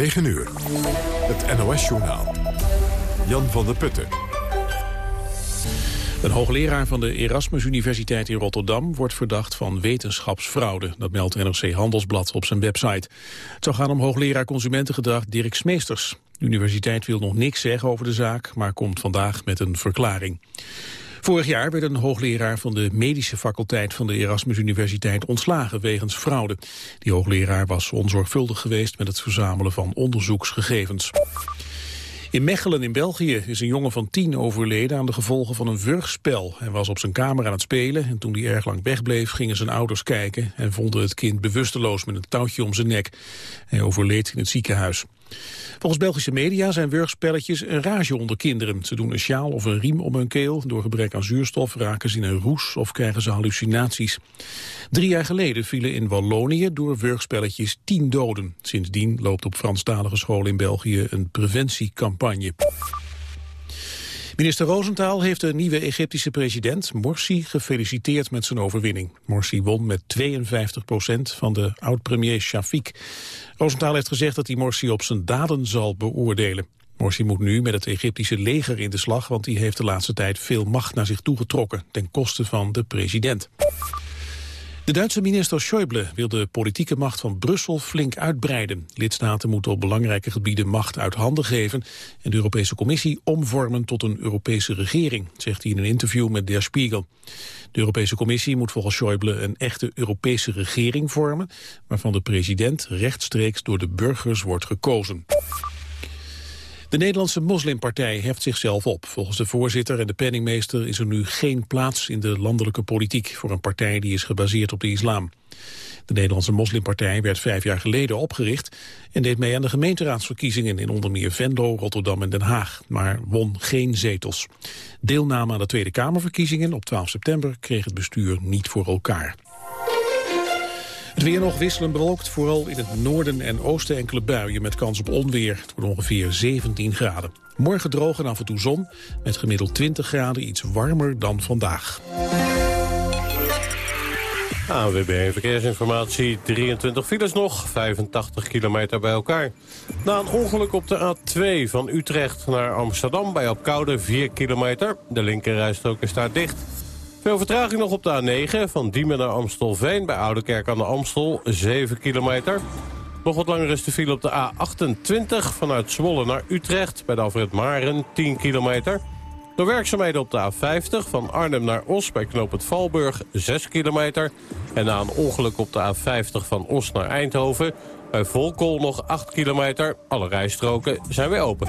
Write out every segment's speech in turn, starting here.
9 uur. Het NOS-journaal. Jan van der Putten. Een hoogleraar van de Erasmus Universiteit in Rotterdam wordt verdacht van wetenschapsfraude. Dat meldt NRC Handelsblad op zijn website. Het zou gaan om hoogleraar consumentengedrag Dirk Smeesters. De universiteit wil nog niks zeggen over de zaak, maar komt vandaag met een verklaring. Vorig jaar werd een hoogleraar van de medische faculteit van de Erasmus Universiteit ontslagen wegens fraude. Die hoogleraar was onzorgvuldig geweest met het verzamelen van onderzoeksgegevens. In Mechelen in België is een jongen van tien overleden aan de gevolgen van een wurgspel. Hij was op zijn kamer aan het spelen en toen hij erg lang wegbleef gingen zijn ouders kijken en vonden het kind bewusteloos met een touwtje om zijn nek. Hij overleed in het ziekenhuis. Volgens Belgische media zijn wurgspelletjes een rage onder kinderen. Ze doen een sjaal of een riem om hun keel. Door gebrek aan zuurstof raken ze in een roes of krijgen ze hallucinaties. Drie jaar geleden vielen in Wallonië door wurgspelletjes tien doden. Sindsdien loopt op Franstalige scholen in België een preventiecampagne. Minister Rosenthal heeft de nieuwe Egyptische president Morsi gefeliciteerd met zijn overwinning. Morsi won met 52 procent van de oud-premier Shafiq. Rosenthal heeft gezegd dat hij Morsi op zijn daden zal beoordelen. Morsi moet nu met het Egyptische leger in de slag, want die heeft de laatste tijd veel macht naar zich toegetrokken, ten koste van de president. De Duitse minister Schäuble wil de politieke macht van Brussel flink uitbreiden. Lidstaten moeten op belangrijke gebieden macht uit handen geven... en de Europese Commissie omvormen tot een Europese regering... zegt hij in een interview met Der Spiegel. De Europese Commissie moet volgens Schäuble een echte Europese regering vormen... waarvan de president rechtstreeks door de burgers wordt gekozen. De Nederlandse moslimpartij heft zichzelf op. Volgens de voorzitter en de penningmeester is er nu geen plaats in de landelijke politiek voor een partij die is gebaseerd op de islam. De Nederlandse moslimpartij werd vijf jaar geleden opgericht en deed mee aan de gemeenteraadsverkiezingen in onder meer Venlo, Rotterdam en Den Haag, maar won geen zetels. Deelname aan de Tweede Kamerverkiezingen op 12 september kreeg het bestuur niet voor elkaar. Het weer nog wisselend bewolkt, vooral in het noorden en oosten enkele buien met kans op onweer. Het wordt ongeveer 17 graden. Morgen droog en af en toe zon, met gemiddeld 20 graden iets warmer dan vandaag. AWB Verkeersinformatie, 23 files nog, 85 kilometer bij elkaar. Na een ongeluk op de A2 van Utrecht naar Amsterdam bij Opkoude 4 kilometer. De linkerrijstrook is daar dicht. Veel vertraging nog op de A9 van Diemen naar Amstelveen... bij Oudekerk aan de Amstel, 7 kilometer. Nog wat langer is de file op de A28 vanuit Zwolle naar Utrecht... bij de Alfred Maren, 10 kilometer. Door werkzaamheden op de A50 van Arnhem naar Os bij knoop het Valburg, 6 kilometer. En na een ongeluk op de A50 van Os naar Eindhoven... bij Volkol nog 8 kilometer. Alle rijstroken zijn weer open.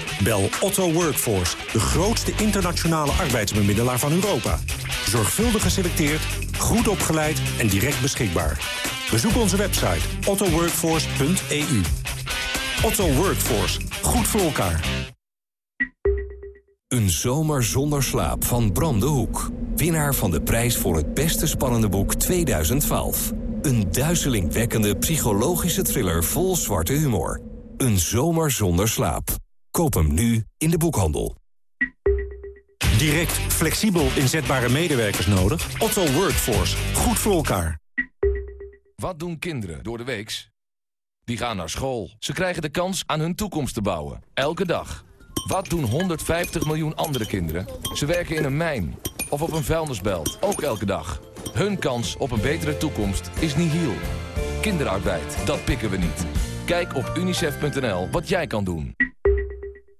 Bel Otto Workforce, de grootste internationale arbeidsbemiddelaar van Europa. Zorgvuldig geselecteerd, goed opgeleid en direct beschikbaar. Bezoek onze website ottoworkforce.eu. Otto Workforce. Goed voor elkaar. Een zomer zonder slaap van Bram de Hoek. Winnaar van de prijs voor het beste spannende boek 2012. Een duizelingwekkende psychologische thriller vol zwarte humor. Een zomer zonder slaap. Koop hem nu in de boekhandel. Direct, flexibel inzetbare medewerkers nodig? Otto Workforce. Goed voor elkaar. Wat doen kinderen door de weeks? Die gaan naar school. Ze krijgen de kans aan hun toekomst te bouwen. Elke dag. Wat doen 150 miljoen andere kinderen? Ze werken in een mijn of op een vuilnisbelt. Ook elke dag. Hun kans op een betere toekomst is nihil. Kinderarbeid, dat pikken we niet. Kijk op unicef.nl wat jij kan doen.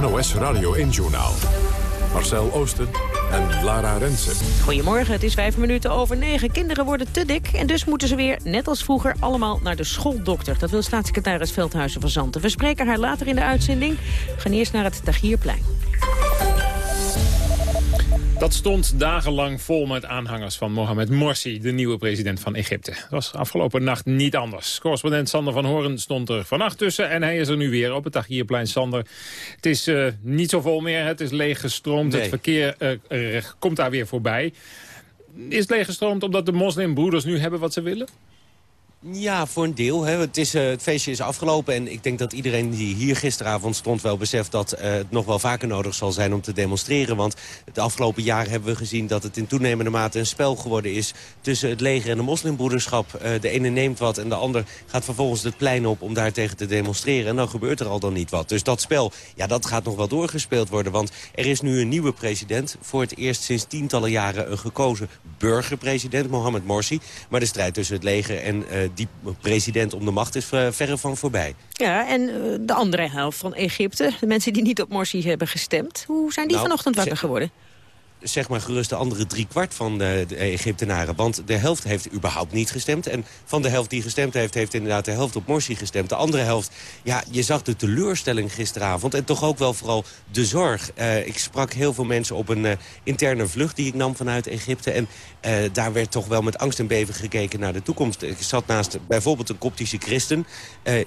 NOS Radio 1-journaal. Marcel Oosten en Lara Rensen. Goedemorgen, het is vijf minuten over negen. Kinderen worden te dik en dus moeten ze weer, net als vroeger, allemaal naar de schooldokter. Dat wil staatssecretaris Veldhuizen van Zanten. We spreken haar later in de uitzending. We gaan eerst naar het Tagierplein. Dat stond dagenlang vol met aanhangers van Mohamed Morsi, de nieuwe president van Egypte. Dat was afgelopen nacht niet anders. Correspondent Sander van Horen stond er vannacht tussen en hij is er nu weer op het Tahrirplein. Sander, het is uh, niet zo vol meer, het is leeggestroomd, het verkeer uh, komt daar weer voorbij. Is het leeggestroomd omdat de moslimbroeders nu hebben wat ze willen? Ja, voor een deel. Hè. Het, is, uh, het feestje is afgelopen en ik denk dat iedereen die hier gisteravond stond wel beseft dat uh, het nog wel vaker nodig zal zijn om te demonstreren. Want het afgelopen jaar hebben we gezien dat het in toenemende mate een spel geworden is tussen het leger en de moslimbroederschap. Uh, de ene neemt wat en de ander gaat vervolgens het plein op om daar tegen te demonstreren. En dan gebeurt er al dan niet wat. Dus dat spel, ja, dat gaat nog wel doorgespeeld worden. Want er is nu een nieuwe president. Voor het eerst sinds tientallen jaren een gekozen burgerpresident, Mohamed Morsi. Maar de strijd tussen het leger en die president om de macht is uh, verre van voorbij. Ja, en uh, de andere helft van Egypte, de mensen die niet op Morsi hebben gestemd... hoe zijn die nou, vanochtend wakker geworden? Zeg maar gerust de andere driekwart van de, de, Egyptenaren. Want de helft heeft überhaupt niet gestemd. En van de helft die gestemd heeft, heeft inderdaad de helft op Morsi gestemd. De andere helft, ja, je zag de teleurstelling gisteravond. En toch ook wel vooral de zorg. Uh, ik sprak heel veel mensen op een uh, interne vlucht die ik nam vanuit Egypte. En uh, daar werd toch wel met angst en beven gekeken naar de toekomst. Ik zat naast bijvoorbeeld een koptische christen.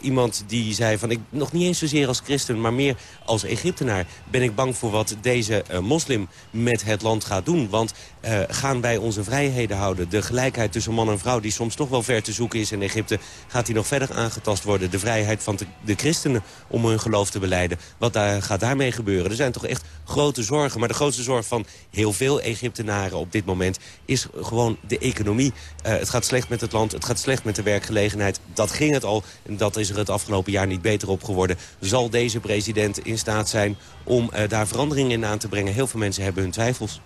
iemand die zei van, ik nog niet eens zozeer als christen, maar meer als Egyptenaar... ben ik bang voor wat deze moslim met het land gaat doen. Want uh, gaan wij onze vrijheden houden? De gelijkheid tussen man en vrouw, die soms toch wel ver te zoeken is in Egypte... gaat die nog verder aangetast worden. De vrijheid van de, christenen om hun geloof te beleiden. Wat daar, gaat daarmee gebeuren? Er zijn toch echt grote zorgen. Maar de grootste zorg van heel veel Egyptenaren op dit moment... is gewoon de economie. Uh, het gaat slecht met het land, het gaat slecht met de werkgelegenheid. Dat ging het al en dat is er het afgelopen jaar niet beter op geworden. Zal deze president in staat zijn om uh, daar verandering in aan te brengen? Heel veel mensen hebben hun twijfels.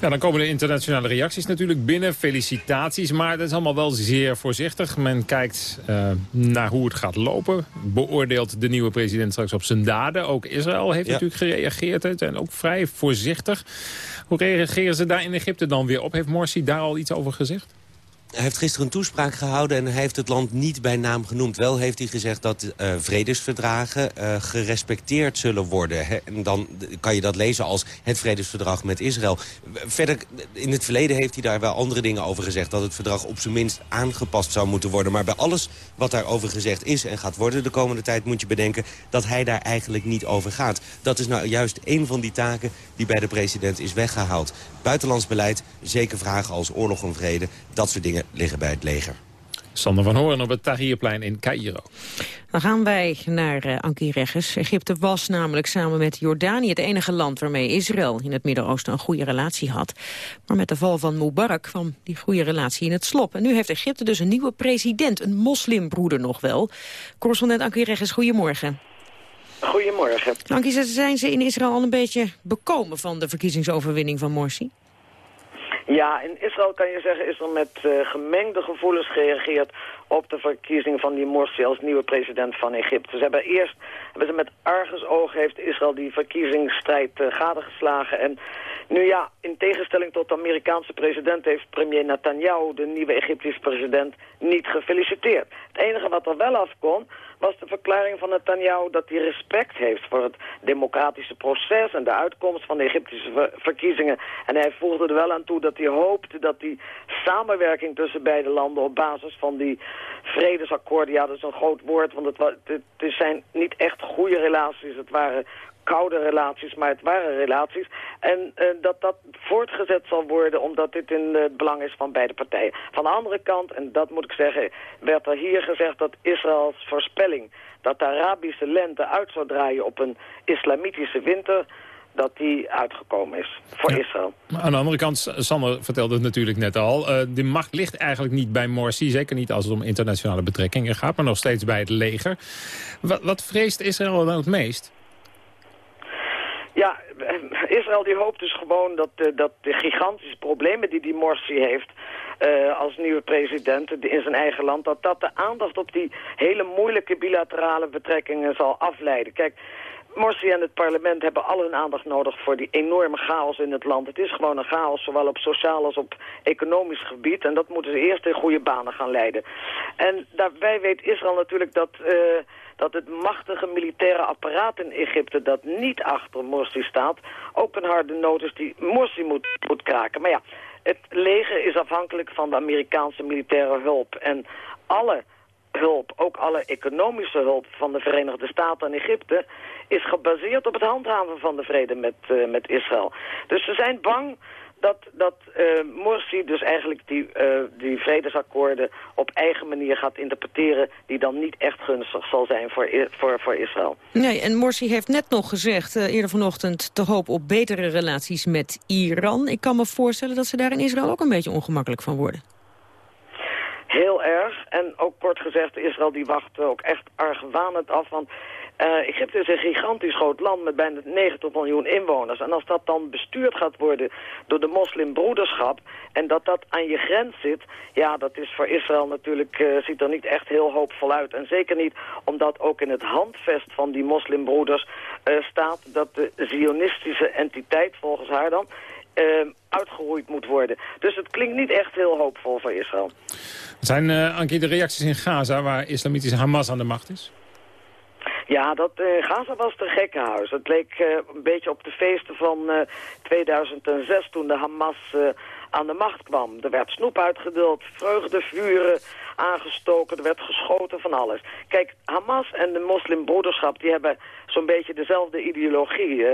Ja, dan komen de internationale reacties natuurlijk binnen. Felicitaties, maar dat is allemaal wel zeer voorzichtig. Men kijkt uh, naar hoe het gaat lopen. Beoordeelt de nieuwe president straks op zijn daden. Ook Israël heeft ja. natuurlijk gereageerd en ook vrij voorzichtig. Hoe reageren ze daar in Egypte dan weer op? Heeft Morsi daar al iets over gezegd? Hij heeft gisteren een toespraak gehouden en hij heeft het land niet bij naam genoemd. Wel heeft hij gezegd dat uh, vredesverdragen uh, gerespecteerd zullen worden. Hè? En dan kan je dat lezen als het vredesverdrag met Israël. Verder, in het verleden heeft hij daar wel andere dingen over gezegd. Dat het verdrag op zijn minst aangepast zou moeten worden. Maar bij alles wat daarover gezegd is en gaat worden de komende tijd... moet je bedenken dat hij daar eigenlijk niet over gaat. Dat is nou juist een van die taken die bij de president is weggehaald. Buitenlands beleid, zeker vragen als oorlog en vrede, dat soort dingen liggen bij het leger. Sander van Hoorn op het Tahrirplein in Cairo. Dan gaan wij naar uh, Ankie Regges. Egypte was namelijk samen met Jordanië het enige land waarmee Israël in het Midden-Oosten een goede relatie had. Maar met de val van Mubarak kwam die goede relatie in het slop. En nu heeft Egypte dus een nieuwe president, een moslimbroeder nog wel. Correspondent Ankie Regges, goedemorgen. Goedemorgen. Ankie, zijn ze in Israël al een beetje bekomen van de verkiezingsoverwinning van Morsi? Ja, in Israël kan je zeggen is er met uh, gemengde gevoelens gereageerd op de verkiezing van die Morsi als nieuwe president van Egypte. Ze hebben eerst, hebben ze met argusoog heeft Israël die verkiezingsstrijd uh, gadegeslagen en nu ja, in tegenstelling tot de Amerikaanse president heeft premier Netanyahu, de nieuwe Egyptische president, niet gefeliciteerd. Het enige wat er wel afkomt was de verklaring van Netanyahu dat hij respect heeft voor het democratische proces en de uitkomst van de Egyptische ver verkiezingen. En hij voegde er wel aan toe dat hij hoopte dat die samenwerking tussen beide landen op basis van die vredesakkoorden, ja dat is een groot woord, want het, het, het zijn niet echt goede relaties, het waren koude relaties, maar het waren relaties. En dat dat voortgezet zal worden omdat dit in het belang is van beide partijen. Van de andere kant, en dat moet ik zeggen, werd er hier gezegd dat Israëls voorspelling dat de Arabische lente uit zou draaien op een islamitische winter dat die uitgekomen is voor Israël. Maar aan de andere kant, Sander vertelde het natuurlijk net al... Uh, de macht ligt eigenlijk niet bij Morsi, zeker niet als het om internationale betrekkingen gaat... maar nog steeds bij het leger. Wat, wat vreest Israël dan het meest? Ja, Israël die hoopt dus gewoon dat, uh, dat de gigantische problemen die die Morsi heeft... Uh, als nieuwe president in zijn eigen land... dat dat de aandacht op die hele moeilijke bilaterale betrekkingen zal afleiden. Kijk, Morsi en het parlement hebben al hun aandacht nodig voor die enorme chaos in het land. Het is gewoon een chaos, zowel op sociaal als op economisch gebied. En dat moeten ze eerst in goede banen gaan leiden. En daarbij weet Israël natuurlijk dat, dat het machtige militaire apparaat in Egypte... dat niet achter Morsi staat, ook een harde noot is die Morsi moet, moet kraken. Maar ja, het leger is afhankelijk van de Amerikaanse militaire hulp. En alle hulp, ook alle economische hulp van de Verenigde Staten en Egypte, is gebaseerd op het handhaven van de vrede met, uh, met Israël. Dus ze zijn bang dat, dat uh, Morsi dus eigenlijk die, uh, die vredesakkoorden op eigen manier gaat interpreteren... die dan niet echt gunstig zal zijn voor, voor, voor Israël. Nee, en Morsi heeft net nog gezegd, uh, eerder vanochtend... te hoop op betere relaties met Iran. Ik kan me voorstellen dat ze daar in Israël ook een beetje ongemakkelijk van worden. Heel erg. En ook kort gezegd, Israël die wacht ook echt argwanend af. Want uh, Egypte is een gigantisch groot land met bijna 90 miljoen inwoners. En als dat dan bestuurd gaat worden door de moslimbroederschap... en dat dat aan je grens zit... ja, dat is voor Israël natuurlijk, uh, ziet er niet echt heel hoopvol uit. En zeker niet omdat ook in het handvest van die moslimbroeders uh, staat... dat de zionistische entiteit, volgens haar dan... uitgeroeid moet worden. Dus het klinkt niet echt heel hoopvol voor Israël. Zijn, Ankie, de reacties in Gaza waar islamitische Hamas aan de macht is? Ja, dat, uh, Gaza was een gekkenhuis. Het leek uh, een beetje op de feesten van uh, 2006 toen de Hamas aan de macht kwam. Er werd snoep uitgedeeld, vreugdevuren aangestoken, er werd geschoten van alles. Kijk, Hamas en de moslimbroederschap die hebben zo'n beetje dezelfde ideologie.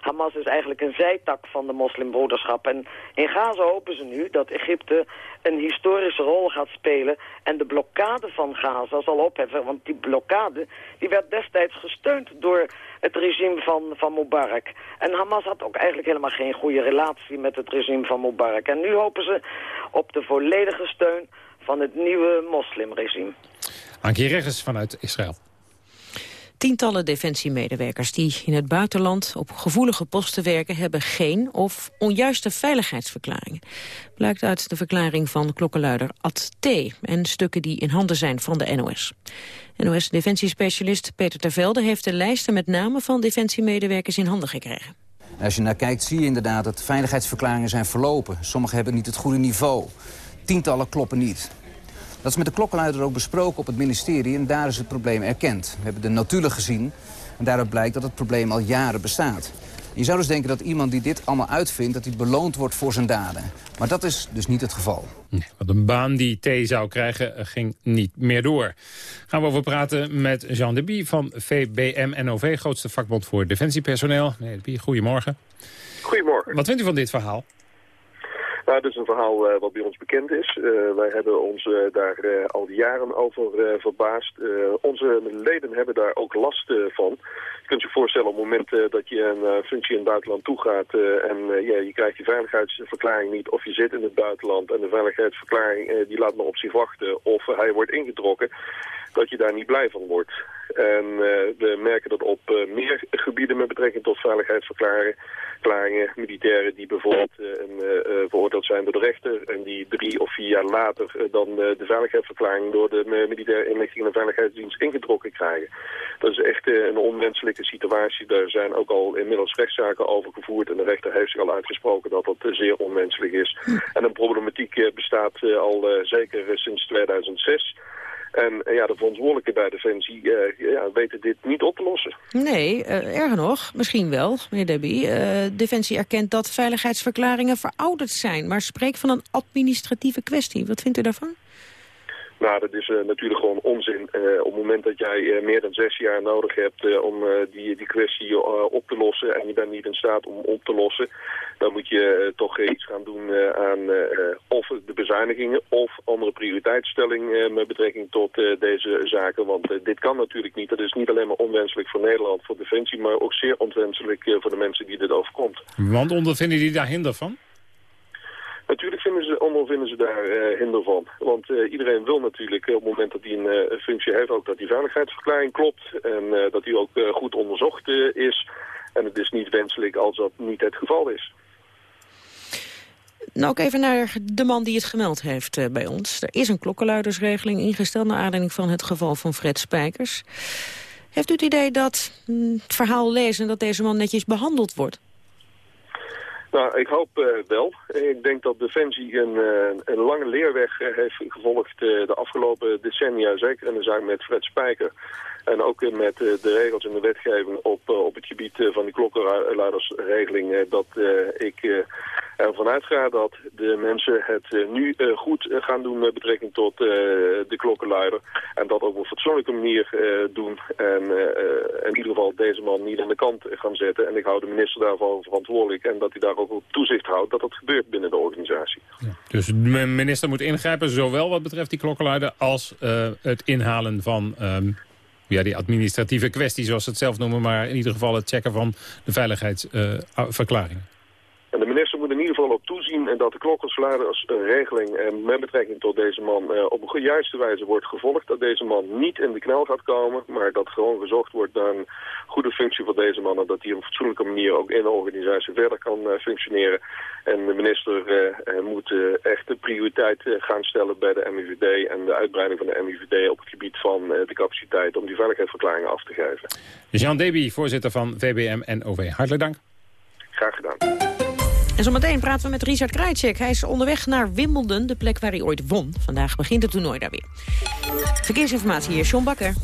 Hamas is eigenlijk een zijtak van de moslimbroederschap. En in Gaza hopen ze nu dat Egypte een historische rol gaat spelen... en de blokkade van Gaza zal opheffen. Want die blokkade die werd destijds gesteund door het regime van, van Mubarak. En Hamas had ook eigenlijk helemaal geen goede relatie met het regime van Mubarak. En nu hopen ze op de volledige steun van het nieuwe moslimregime. Ankie Regis vanuit Israël. Tientallen defensiemedewerkers die in het buitenland op gevoelige posten werken... hebben geen of onjuiste veiligheidsverklaringen. Blijkt uit de verklaring van klokkenluider Ad T. en stukken die in handen zijn van de NOS. NOS-defensiespecialist Peter Tervelde heeft de lijsten met namen van defensiemedewerkers in handen gekregen. Als je naar kijkt zie je inderdaad dat veiligheidsverklaringen zijn verlopen. Sommige hebben niet het goede niveau. Tientallen kloppen niet. Dat is met de klokkenluider ook besproken op het ministerie en daar is het probleem erkend. We hebben de notulen gezien en daaruit blijkt dat het probleem al jaren bestaat. Je zou dus denken dat iemand die dit allemaal uitvindt... dat hij beloond wordt voor zijn daden. Maar dat is dus niet het geval. want een baan die T zou krijgen eh, ging niet meer door. Gaan we over praten met Jean Deby van VBM-NOV... grootste vakbond voor defensiepersoneel. Meneer Deby, goedemorgen. Goedemorgen. Wat vindt u van dit verhaal? Nou, dit is een verhaal uh, wat bij ons bekend is. Uh, wij hebben ons uh, daar al jaren over verbaasd. onze leden hebben daar ook last van. Je kunt je voorstellen op het moment dat je een functie in het buitenland toegaat... en je krijgt die veiligheidsverklaring niet of je zit in het buitenland... en de veiligheidsverklaring die laat maar op zich wachten of hij wordt ingetrokken... dat je daar niet blij van wordt. En we merken dat op meer gebieden met betrekking tot veiligheidsverklaringen... militairen die bijvoorbeeld een veroordeeld zijn door de rechter... en die drie of vier jaar later dan de veiligheidsverklaring... door de militaire inlichting en veiligheidsdienst ingetrokken krijgen. Dat is echt een onwenselijke situatie. Daar zijn ook al inmiddels rechtszaken over gevoerd... en de rechter heeft zich al uitgesproken dat dat zeer onwenselijk is. En een problematiek bestaat al zeker sinds 2006... En ja, de verantwoordelijken bij Defensie uh, ja, weten dit niet op te lossen. Nee, uh, erger nog, misschien wel, meneer Debbie. Defensie erkent dat veiligheidsverklaringen verouderd zijn... maar spreekt van een administratieve kwestie. Wat vindt u daarvan? Nou, dat is uh, natuurlijk gewoon onzin. Uh, op het moment dat jij uh, meer dan zes jaar nodig hebt om die, die kwestie op te lossen en je bent niet in staat om op te lossen, dan moet je toch iets gaan doen aan of de bezuinigingen of andere prioriteitsstelling met betrekking tot deze zaken. Want dit kan natuurlijk niet. Dat is niet alleen maar onwenselijk voor Nederland, voor Defensie, maar ook zeer onwenselijk voor de mensen die dit overkomt. Want ondervinden die daar hinder van? Natuurlijk vinden ze, ondervinden ze daar uh, hinder van. Want uh, iedereen wil natuurlijk op het moment dat hij een functie heeft ook dat die veiligheidsverklaring klopt. En dat die ook goed onderzocht is. En het is niet wenselijk als dat niet het geval is. Nou, ook even naar de man die het gemeld heeft bij ons. Er is een klokkenluidersregeling ingesteld... naar aanleiding van het geval van Fred Spijkers. Heeft u het idee dat hm, het verhaal lezen... dat deze man netjes behandeld wordt? Nou, ik hoop uh, wel. Ik denk dat Defensie een, uh, een lange leerweg uh, heeft gevolgd de afgelopen decennia. Zeker in de zaak met Fred Spijker. En ook met de regels en de wetgeving op, op het gebied van die klokkenluidersregeling. dat ik ervan uitga dat de mensen het nu goed gaan doen met betrekking tot de klokkenluider. En dat op een fatsoenlijke manier doen. En in ieder geval deze man niet aan de kant gaan zetten. En ik hou de minister daarvoor verantwoordelijk. En dat hij daar ook op toezicht houdt dat dat gebeurt binnen de organisatie. Ja. Dus de minister moet ingrijpen, zowel wat betreft die klokkenluider... als het inhalen van um, ja, die administratieve kwestie, zoals ze het zelf noemen... maar in ieder geval het checken van de veiligheidsverklaringen. En de minister ieder geval op toezien en dat de klokkenluidersregeling uh, met betrekking tot deze man uh, op een juiste wijze wordt gevolgd. Dat deze man niet in de knel gaat komen, maar dat gewoon gezocht wordt naar een goede functie voor deze man. En dat hij op een fatsoenlijke manier ook in de organisatie verder kan functioneren. En de minister moet echt de prioriteit gaan stellen bij de MIVD en de uitbreiding van de MIVD op het gebied van de capaciteit om die veiligheidsverklaringen af te geven. Jean Deby, voorzitter van VBM en OV. Hartelijk dank. Graag gedaan. En zometeen praten we met Richard Krajcek. Hij is onderweg naar Wimbledon, de plek waar hij ooit won. Vandaag begint het toernooi daar weer. Verkeersinformatie hier, John Bakker.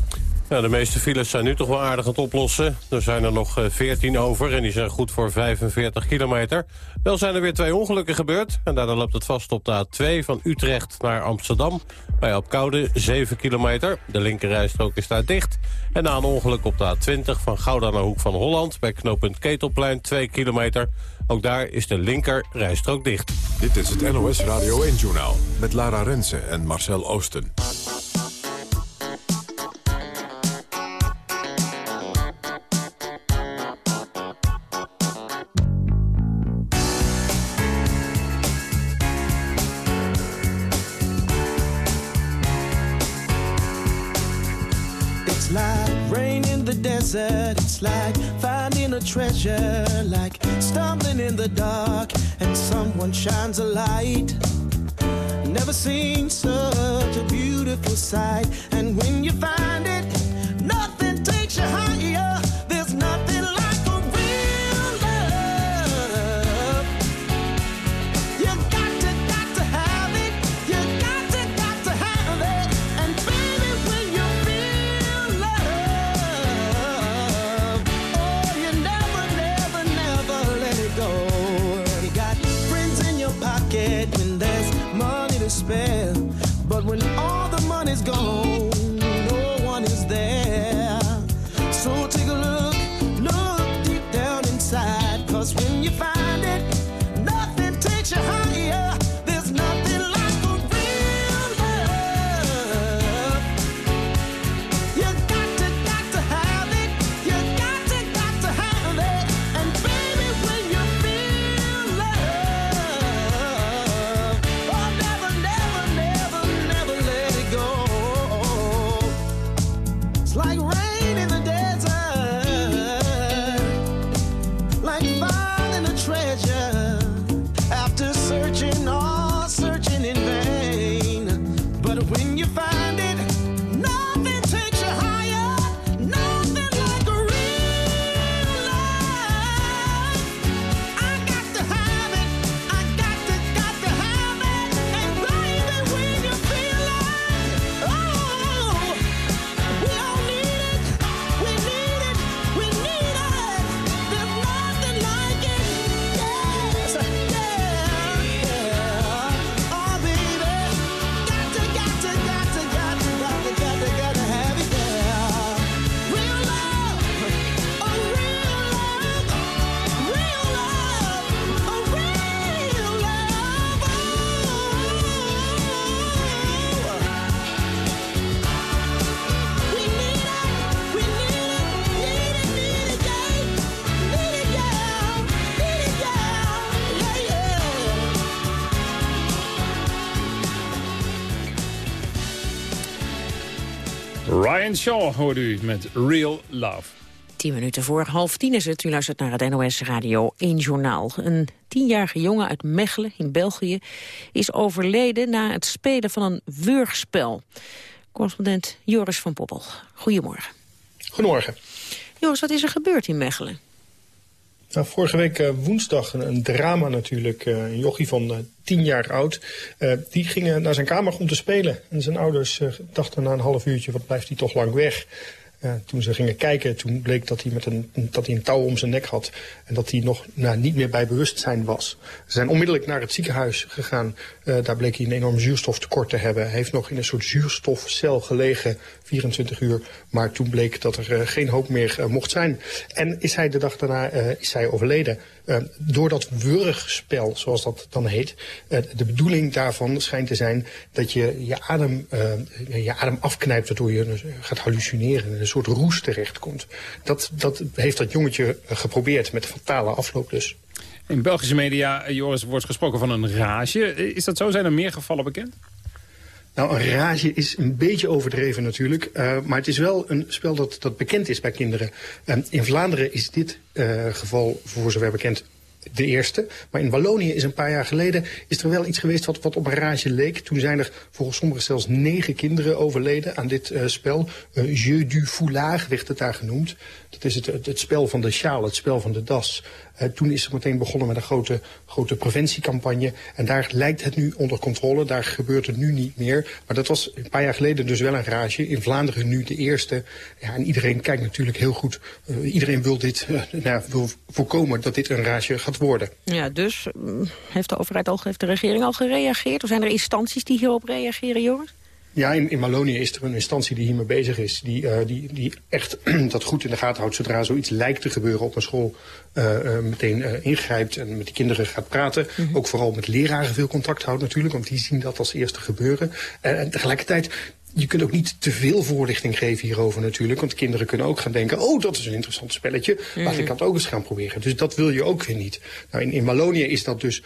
Ja, de meeste files zijn nu toch wel aardig aan het oplossen. Er zijn er nog 14 eh, over en die zijn goed voor 45 kilometer. Wel zijn er weer twee ongelukken gebeurd. En daardoor loopt het vast op de A2 van Utrecht naar Amsterdam. Bij Apkoude 7 kilometer. De linkerrijstrook is daar dicht. En na een ongeluk op de A20 van Gouda naar Hoek van Holland... bij knooppunt Ketelplein 2 kilometer. Ook daar is de linker rijstrook dicht. Dit is het NOS Radio 1-journaal met Lara Rensen en Marcel Oosten. Treasure, like stumbling in the dark and someone shines a light. Never seen such a beautiful sight, and when you find it, nothing Shaw hoort u met Real Love. Tien minuten voor half tien is het. U luistert naar het NOS Radio 1 Journaal. Een tienjarige jongen uit Mechelen in België is overleden na het spelen van een wurgspel. Correspondent Joris van Poppel. Goedemorgen. Goedemorgen. Joris, wat is er gebeurd in Mechelen? Nou, vorige week uh, woensdag een, drama natuurlijk. Uh, een jochie van uh, tien jaar oud. die ging naar zijn kamer om te spelen. En zijn ouders dachten na een half uurtje, wat blijft hij toch lang weg. Uh, toen ze gingen kijken, toen bleek dat hij, met een, dat hij een touw om zijn nek had. En dat hij nog nou, niet meer bij bewustzijn was. Ze zijn onmiddellijk naar het ziekenhuis gegaan. Uh, daar bleek hij een enorm zuurstoftekort te hebben. Hij heeft nog in een soort zuurstofcel gelegen, 24 uur. Maar toen bleek dat er uh, geen hoop meer mocht zijn. En is hij de dag daarna is hij overleden. Door dat wurgspel, zoals dat dan heet. de bedoeling daarvan schijnt te zijn dat je je adem, je adem afknijpt... waardoor je gaat hallucineren een soort roes terechtkomt. Dat, dat heeft dat jongetje geprobeerd met fatale afloop dus. In Belgische media, Joris, wordt gesproken van een rage. Is dat zo? Zijn er meer gevallen bekend? Nou, een rage is een beetje overdreven natuurlijk. Uh, maar het is wel een spel dat, dat bekend is bij kinderen. Uh, in Vlaanderen is dit uh, geval, voor zover bekend, de eerste. Maar in Wallonië is een paar jaar geleden is er wel iets geweest wat, wat op een rage leek. Toen zijn er volgens sommigen zelfs negen kinderen overleden aan dit uh, spel. Jeu du foulard werd het daar genoemd. Dat is het, het, spel van de sjaal, het spel van de das. Uh, toen is er meteen begonnen met een grote, grote preventiecampagne. En daar lijkt het nu onder controle. Daar gebeurt het nu niet meer. Maar dat was een paar jaar geleden dus wel een rage. In Vlaanderen nu de eerste. Ja, en iedereen kijkt natuurlijk heel goed. Uh, iedereen wil dit uh, nou, wil voorkomen dat dit een rage gaat worden. Ja, dus heeft de overheid al, heeft de regering al gereageerd? Of zijn er instanties die hierop reageren, Joris? Ja, in, in Wallonië is er een instantie die hiermee bezig is. Die, uh, die, die echt dat goed in de gaten houdt. Zodra zoiets lijkt te gebeuren op een school, uh, uh, meteen ingrijpt en met die kinderen gaat praten. Mm -hmm. Ook vooral met leraren veel contact houdt natuurlijk, want die zien dat als eerste gebeuren. en tegelijkertijd je kunt ook niet te veel voorlichting geven hierover natuurlijk. Want kinderen kunnen ook gaan denken... oh, dat is een interessant spelletje, laat ik dat ook eens gaan proberen. Dus dat wil je ook weer niet. Nou, in, in Wallonië is dat dus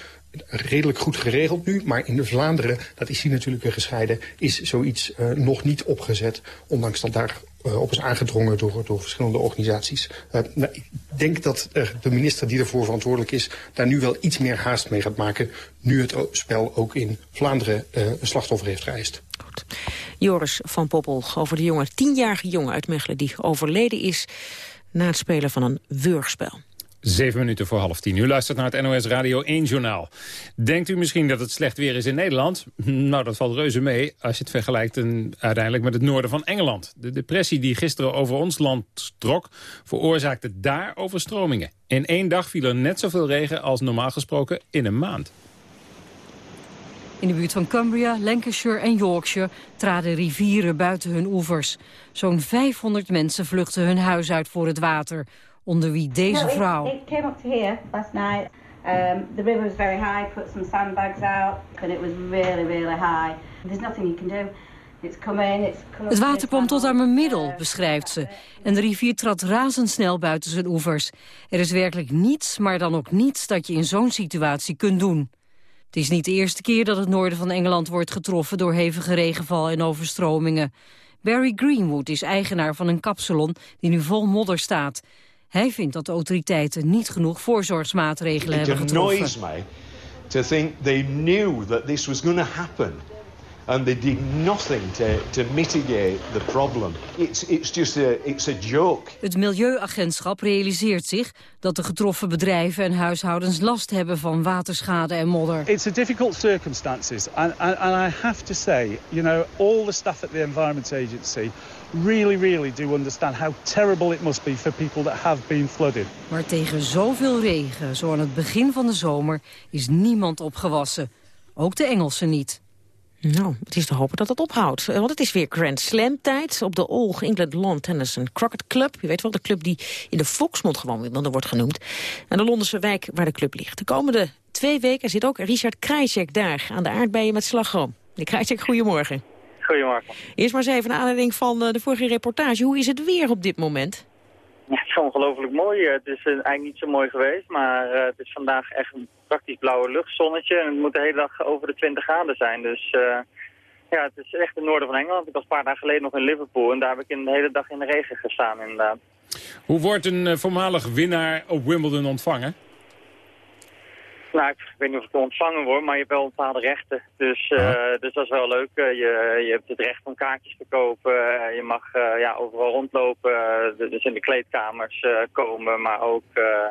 redelijk goed geregeld nu. Maar in de Vlaanderen, dat is hier natuurlijk weer gescheiden... is zoiets uh, nog niet opgezet. Ondanks dat daar op is aangedrongen door, door verschillende organisaties. Uh, nou, ik denk dat de minister die ervoor verantwoordelijk is... daar nu wel iets meer haast mee gaat maken... nu het spel ook in Vlaanderen een slachtoffer heeft geëist. Joris van Poppel over de jongen, tienjarige jongen uit Mechelen... die overleden is na het spelen van een wurgspel. Zeven minuten voor half tien. U luistert naar het NOS Radio 1 Journaal. Denkt u misschien dat het slecht weer is in Nederland? Nou, dat valt reuze mee als je het vergelijkt en uiteindelijk met het noorden van Engeland. De depressie die gisteren over ons land trok... veroorzaakte daar overstromingen. In één dag viel er net zoveel regen als normaal gesproken in een maand. In de buurt van Cumbria, Lancashire en Yorkshire traden rivieren buiten hun oevers. Zo'n 500 mensen vluchten hun huis uit voor het water onder wie deze vrouw. It, it came up to here last night. Um, the river was very high, put some sandbags out, and it was really, really high. There's nothing you can do. It's come it's come het water kwam tot aan mijn middel, beschrijft ze. En de rivier trad razendsnel buiten zijn oevers. Er is werkelijk niets, maar dan ook niets dat je in zo'n situatie kunt doen. Het is niet de eerste keer dat het noorden van Engeland wordt getroffen... door hevige regenval en overstromingen. Barry Greenwood is eigenaar van een kapsalon die nu vol modder staat. Hij vindt dat de autoriteiten niet genoeg voorzorgsmaatregelen hebben getroffen. It annoys me to think they knew that this was going to happen. And they did nothing to, to mitigate the problem. It's, it's just a, it's a joke. Het Milieuagentschap realiseert zich dat de getroffen bedrijven en huishoudens last hebben van waterschade en modder. It's a difficult circumstances. And, and, and I have to say, you know, all the staff at the Environment Agency really, really do understand how terrible it must be for people that have been flooded. Maar tegen zoveel regen, zo aan het begin van de zomer, is niemand opgewassen. Ook de Engelsen niet. Nou, het is te hopen dat het ophoudt. Want het is weer Grand Slam tijd op de All England Lawn Tennis and Crockett Club. Je weet wel, de club die in de Volksmond gewoon dan wordt genoemd. En de Londense wijk waar de club ligt. De komende twee weken zit ook Richard Krajcek daar aan de aardbeien met slagroom. Krajcek, goedemorgen. Goedemorgen. Eerst maar eens even naar aanleiding van eh, de vorige reportage. Hoe is het weer op dit moment? Ja, het is ongelooflijk mooi. Het is eh, eigenlijk niet zo mooi geweest, maar uh, het is vandaag echt een praktisch blauwe lucht, zonnetje. En het moet de hele dag over de 20 graden zijn. Dus uh, Ja, het is echt het noorden van Engeland. Ik was een paar dagen geleden nog in Liverpool en daar heb ik in de hele dag in de regen gestaan inderdaad. Hoe wordt een eh, voormalig winnaar op Wimbledon ontvangen? Nou, ik weet niet of ik ontvangen word, maar je hebt wel bepaalde rechten. Dus, eh, dus dat is wel leuk. Eh, je, je hebt het recht om kaartjes te kopen. Eh, je mag eh, ja, overal rondlopen. dus in de kleedkamers eh, komen, maar ook eh,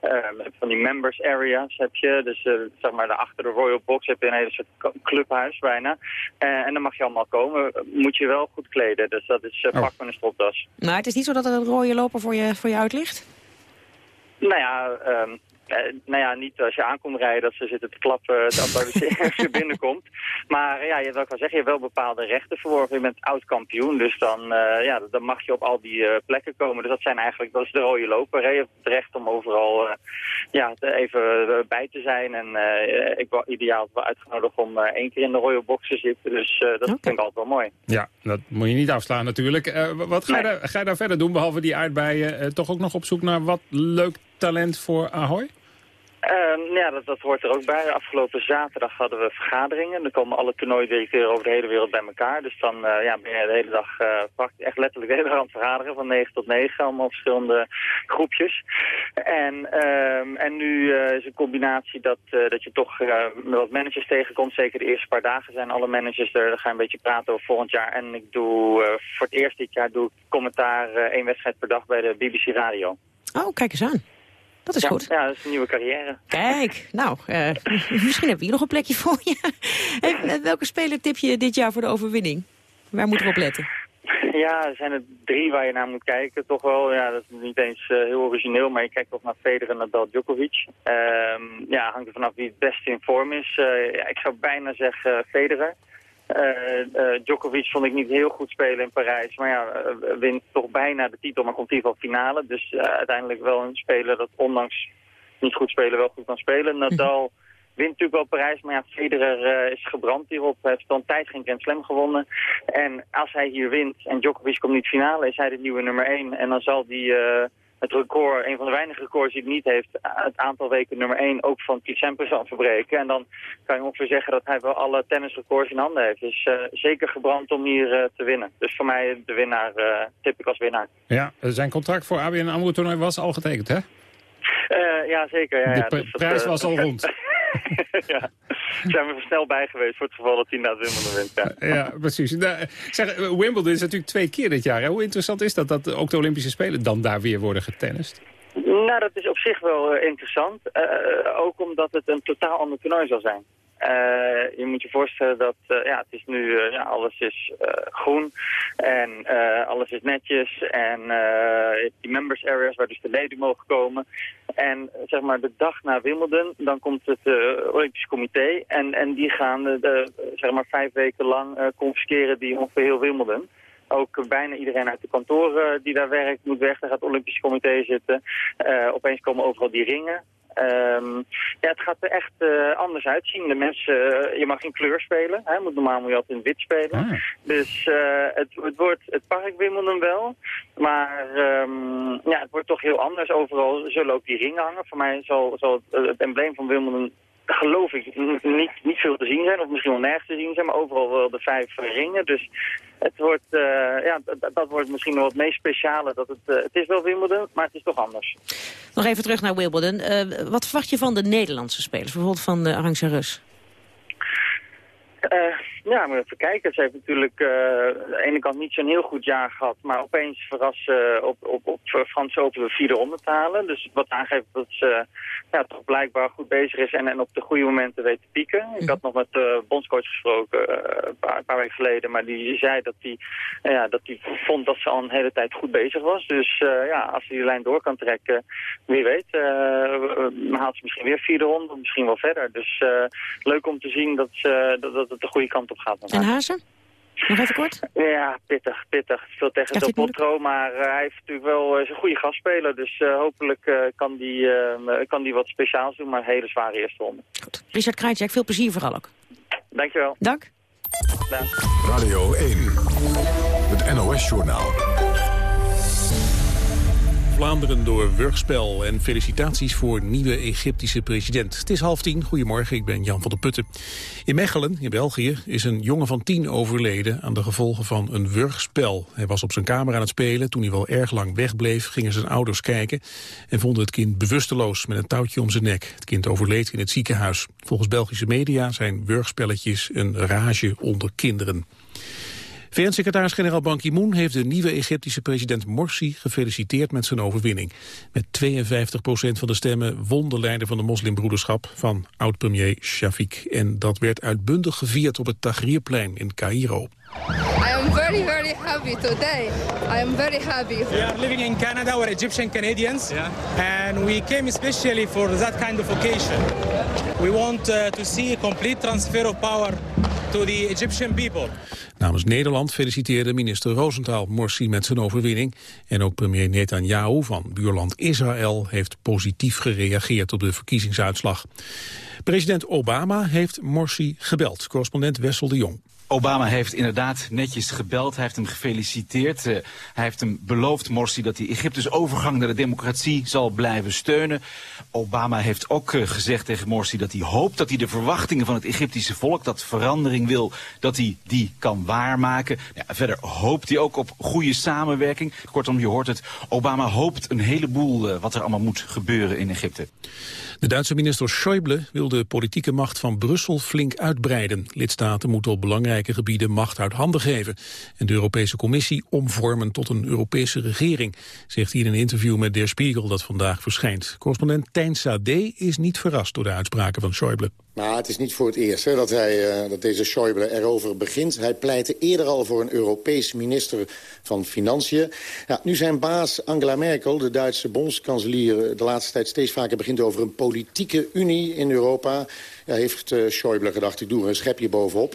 eh, van die members areas heb je. Dus zeg maar achter de Royal Box heb je een hele soort clubhuis bijna. Eh, en dan mag je allemaal komen. Moet je wel goed kleden. Dus dat is uh, pak met een stropdas. Maar het is niet zo dat er een rode loper voor je, voor je uit ligt? Nou ja, ehm, eh, nou ja, niet als je aankomt rijden dat ze zitten te klappen dat als je, als je binnenkomt. Maar eh, ja, je wil ik wel zeggen, je hebt wel bepaalde rechten verworven. Je bent oud kampioen, dus dan, eh, ja, dan mag je op al die eh, plekken komen. Dus dat zijn eigenlijk, dat is de rode loper. Hè. Je hebt het recht om overal eh, ja, even eh, bij te zijn. En eh, ik was ideaal wel uitgenodigd om eh, één keer in de Royal Box te zitten. Dus eh, dat vind ik altijd wel mooi. Ja, dat moet je niet afslaan natuurlijk. Eh, wat ga je, daar, ga je daar verder doen, behalve die aardbeien? eh, toch ook nog op zoek naar wat leuk talent voor Ahoy? Ehm, ja, dat, dat hoort er ook bij. Afgelopen zaterdag hadden we vergaderingen. Dan komen alle toernooidirecteuren over de hele wereld bij elkaar. Dus dan eh, ja, ben je de hele dag eh, echt letterlijk de aan het vergaderen. Van 9 tot 9, allemaal verschillende groepjes. En, ehm, en nu eh, is een combinatie dat, dat je toch wat managers tegenkomt. Zeker de eerste paar dagen zijn alle managers er. Dan ga je een beetje praten over volgend jaar. En ik doe voor het eerst dit jaar doe ik commentaar één wedstrijd per dag bij de BBC Radio. Oh, kijk eens aan. Dat is ja, goed. Ja, dat is een nieuwe carrière. Kijk, nou, eh, misschien hebben we hier nog een plekje voor je. En, eh, welke speler tip je dit jaar voor de overwinning? Waar moeten we op letten? Ja, er zijn er drie waar je naar moet kijken. Toch wel, ja, dat is niet eens eh, heel origineel, maar je kijkt toch naar Federer, Nadal, Djokovic. Ehm, ja, hangt er vanaf wie het beste in vorm is. Ja, ik zou bijna zeggen Federer. Eh, eh, Djokovic vond ik niet heel goed spelen in Parijs, maar ja, eh, wint toch bijna de titel, maar komt in ieder geval finale. Dus uiteindelijk wel een speler dat ondanks niet goed spelen wel goed kan spelen. Nadal wint natuurlijk wel Parijs, maar ja, Federer is gebrand hierop. Hij heeft een tijd geen Grand Slam gewonnen. En als hij hier wint en Djokovic komt niet finale, is hij de nieuwe nummer 1. En dan zal die het record, een van de weinige records die het niet heeft, het aantal weken nummer 1 ook van Piet verbreken. En dan kan je ongeveer zeggen dat hij wel alle tennisrecords in handen heeft. Dus eh, zeker gebrand om hier eh, te winnen. Dus voor mij de winnaar, eh, tip ik als winnaar. Ja, zijn contract voor ABN AMRO toernooi was al getekend, hè? Ja, zeker. Ja, De ja, dus prijs was al rond. ja, zijn we er snel bij geweest voor het geval dat hij na Wimbledon wint. Ja. Ja, precies. Nou, zeg, eh, Wimbledon is natuurlijk twee keer dit jaar. Hè? Hoe interessant is dat dat ook de Olympische Spelen dan daar weer worden getennist? Nou, dat is op zich wel eh, interessant. Eh, ook omdat het een totaal ander toernooi zal zijn. Eh, je moet je voorstellen dat eh, ja, het is nu, eh, ja, alles is groen en alles is netjes. En die members areas waar dus de leden mogen komen. En zeg maar de dag na Wimbledon, dan komt het Olympisch Comité. En, en die gaan de, zeg maar vijf weken lang confisceren die ongeveer heel Wimbledon. Ook bijna iedereen uit de kantoren die daar werkt moet weg. Daar gaat het Olympisch Comité zitten. Opeens komen overal die ringen. Ehm, ja, het gaat er echt eh, anders uitzien. De mensen, eh, je mag in kleur spelen. Hè? Moet, normaal moet je altijd in wit spelen. Dus eh, het, het wordt het park Wimbledon wel. Maar ehm, ja, het wordt toch heel anders. Overal zullen ook die ringen hangen. Voor mij zal, zal het, het embleem van Wimbledon geloof ik niet, niet veel te zien zijn. Of misschien wel nergens te zien zijn. Maar overal wel de vijf eh, ringen. Dus het wordt, eh, ja, dat, wordt misschien wel het meest speciale. Dat het, eh, het is wel Wimbledon, maar het is toch anders. Nog even terug naar Wimbledon. Wat verwacht je van de Nederlandse spelers? Bijvoorbeeld van de Arantxa Rus? Eh, ja, maar even kijken. Ze heeft natuurlijk eh, aan de ene kant niet zo'n heel goed jaar gehad, maar opeens verrassen op, op, op Frans Open de vierde ronde te halen. Dus wat aangeeft dat ze ja, toch blijkbaar goed bezig is en, en op de goede momenten weet te pieken. Ik had nog met de bondscoach gesproken eh, een, paar, paar weken geleden, maar die zei dat hij ja, dat die vond dat ze al een hele tijd goed bezig was. Dus eh, ja, als ze die lijn door kan trekken, wie weet, eh, haalt ze misschien weer vierde ronde, misschien wel verder. Dus eh, leuk om te zien dat, ze, dat, dat het de goede kant op gaat. En. Hazen? Nog even kort? Ja, pittig, pittig. Veel tegen Del niet Potro, maar eh, hij heeft natuurlijk wel uh, een goede gastspeler. Dus uh, hopelijk uh, kan, die, kan die wat speciaals doen, maar een hele zware eerste ronde. Goed. Richard Krajcek, veel plezier vooral ook. Dankjewel. Dank. Dank. Radio 1, het NOS-journaal. Vlaanderen door wurgspel en felicitaties voor nieuwe Egyptische president. Het is half tien. Goedemorgen, ik ben Jan van der Putten. In Mechelen, in België, is een jongen van tien overleden aan de gevolgen van een wurgspel. Hij was op zijn kamer aan het spelen. Toen hij wel erg lang wegbleef, gingen zijn ouders kijken en vonden het kind bewusteloos met een touwtje om zijn nek. Het kind overleed in het ziekenhuis. Volgens Belgische media zijn wurgspelletjes een rage onder kinderen. VN-secretaris-generaal Ban Ki-moon heeft de nieuwe Egyptische president Morsi gefeliciteerd met zijn overwinning. Met 52 procent van de stemmen won de leider van de moslimbroederschap van oud-premier Shafiq. En dat werd uitbundig gevierd op het Tahrirplein in Cairo. I am very, very happy today. I am very happy. We are living in Canada, we're Egyptian Canadians, and we came especially for that kind of occasion. We want uh, to see a complete transfer of power to the Egyptian people. Namens Nederland feliciteerde minister Rosenthal Morsi met zijn overwinning. En ook premier Netanyahu van buurland Israël heeft positief gereageerd op de verkiezingsuitslag. President Obama heeft Morsi gebeld. Correspondent Wessel de Jong. Obama heeft inderdaad netjes gebeld. Hij heeft hem gefeliciteerd. Uh, hij heeft hem beloofd, Morsi, dat hij Egyptes overgang naar de democratie zal blijven steunen. Obama heeft ook uh, gezegd tegen Morsi dat hij hoopt dat hij de verwachtingen van het Egyptische volk, dat verandering wil, dat hij die kan waarmaken. Ja, verder hoopt hij ook op goede samenwerking. Kortom, je hoort het. Obama hoopt een heleboel uh, wat er allemaal moet gebeuren in Egypte. De Duitse minister Schäuble wil de politieke macht van Brussel flink uitbreiden. Lidstaten moeten op gebieden macht uit handen geven. En de Europese Commissie omvormen tot een Europese regering, zegt hij in een interview met Der Spiegel dat vandaag verschijnt. Correspondent Tijn Sade is niet verrast door de uitspraken van Schäuble. Nou, het is niet voor het eerst dat, hij, uh, dat deze Schäuble erover begint. Hij pleitte eerder al voor een Europees minister van Financiën. Ja, nu zijn baas Angela Merkel, de Duitse bondskanselier... de laatste tijd steeds vaker begint over een politieke unie in Europa... Ja, heeft uh, Schäuble gedacht, ik doe er een schepje bovenop.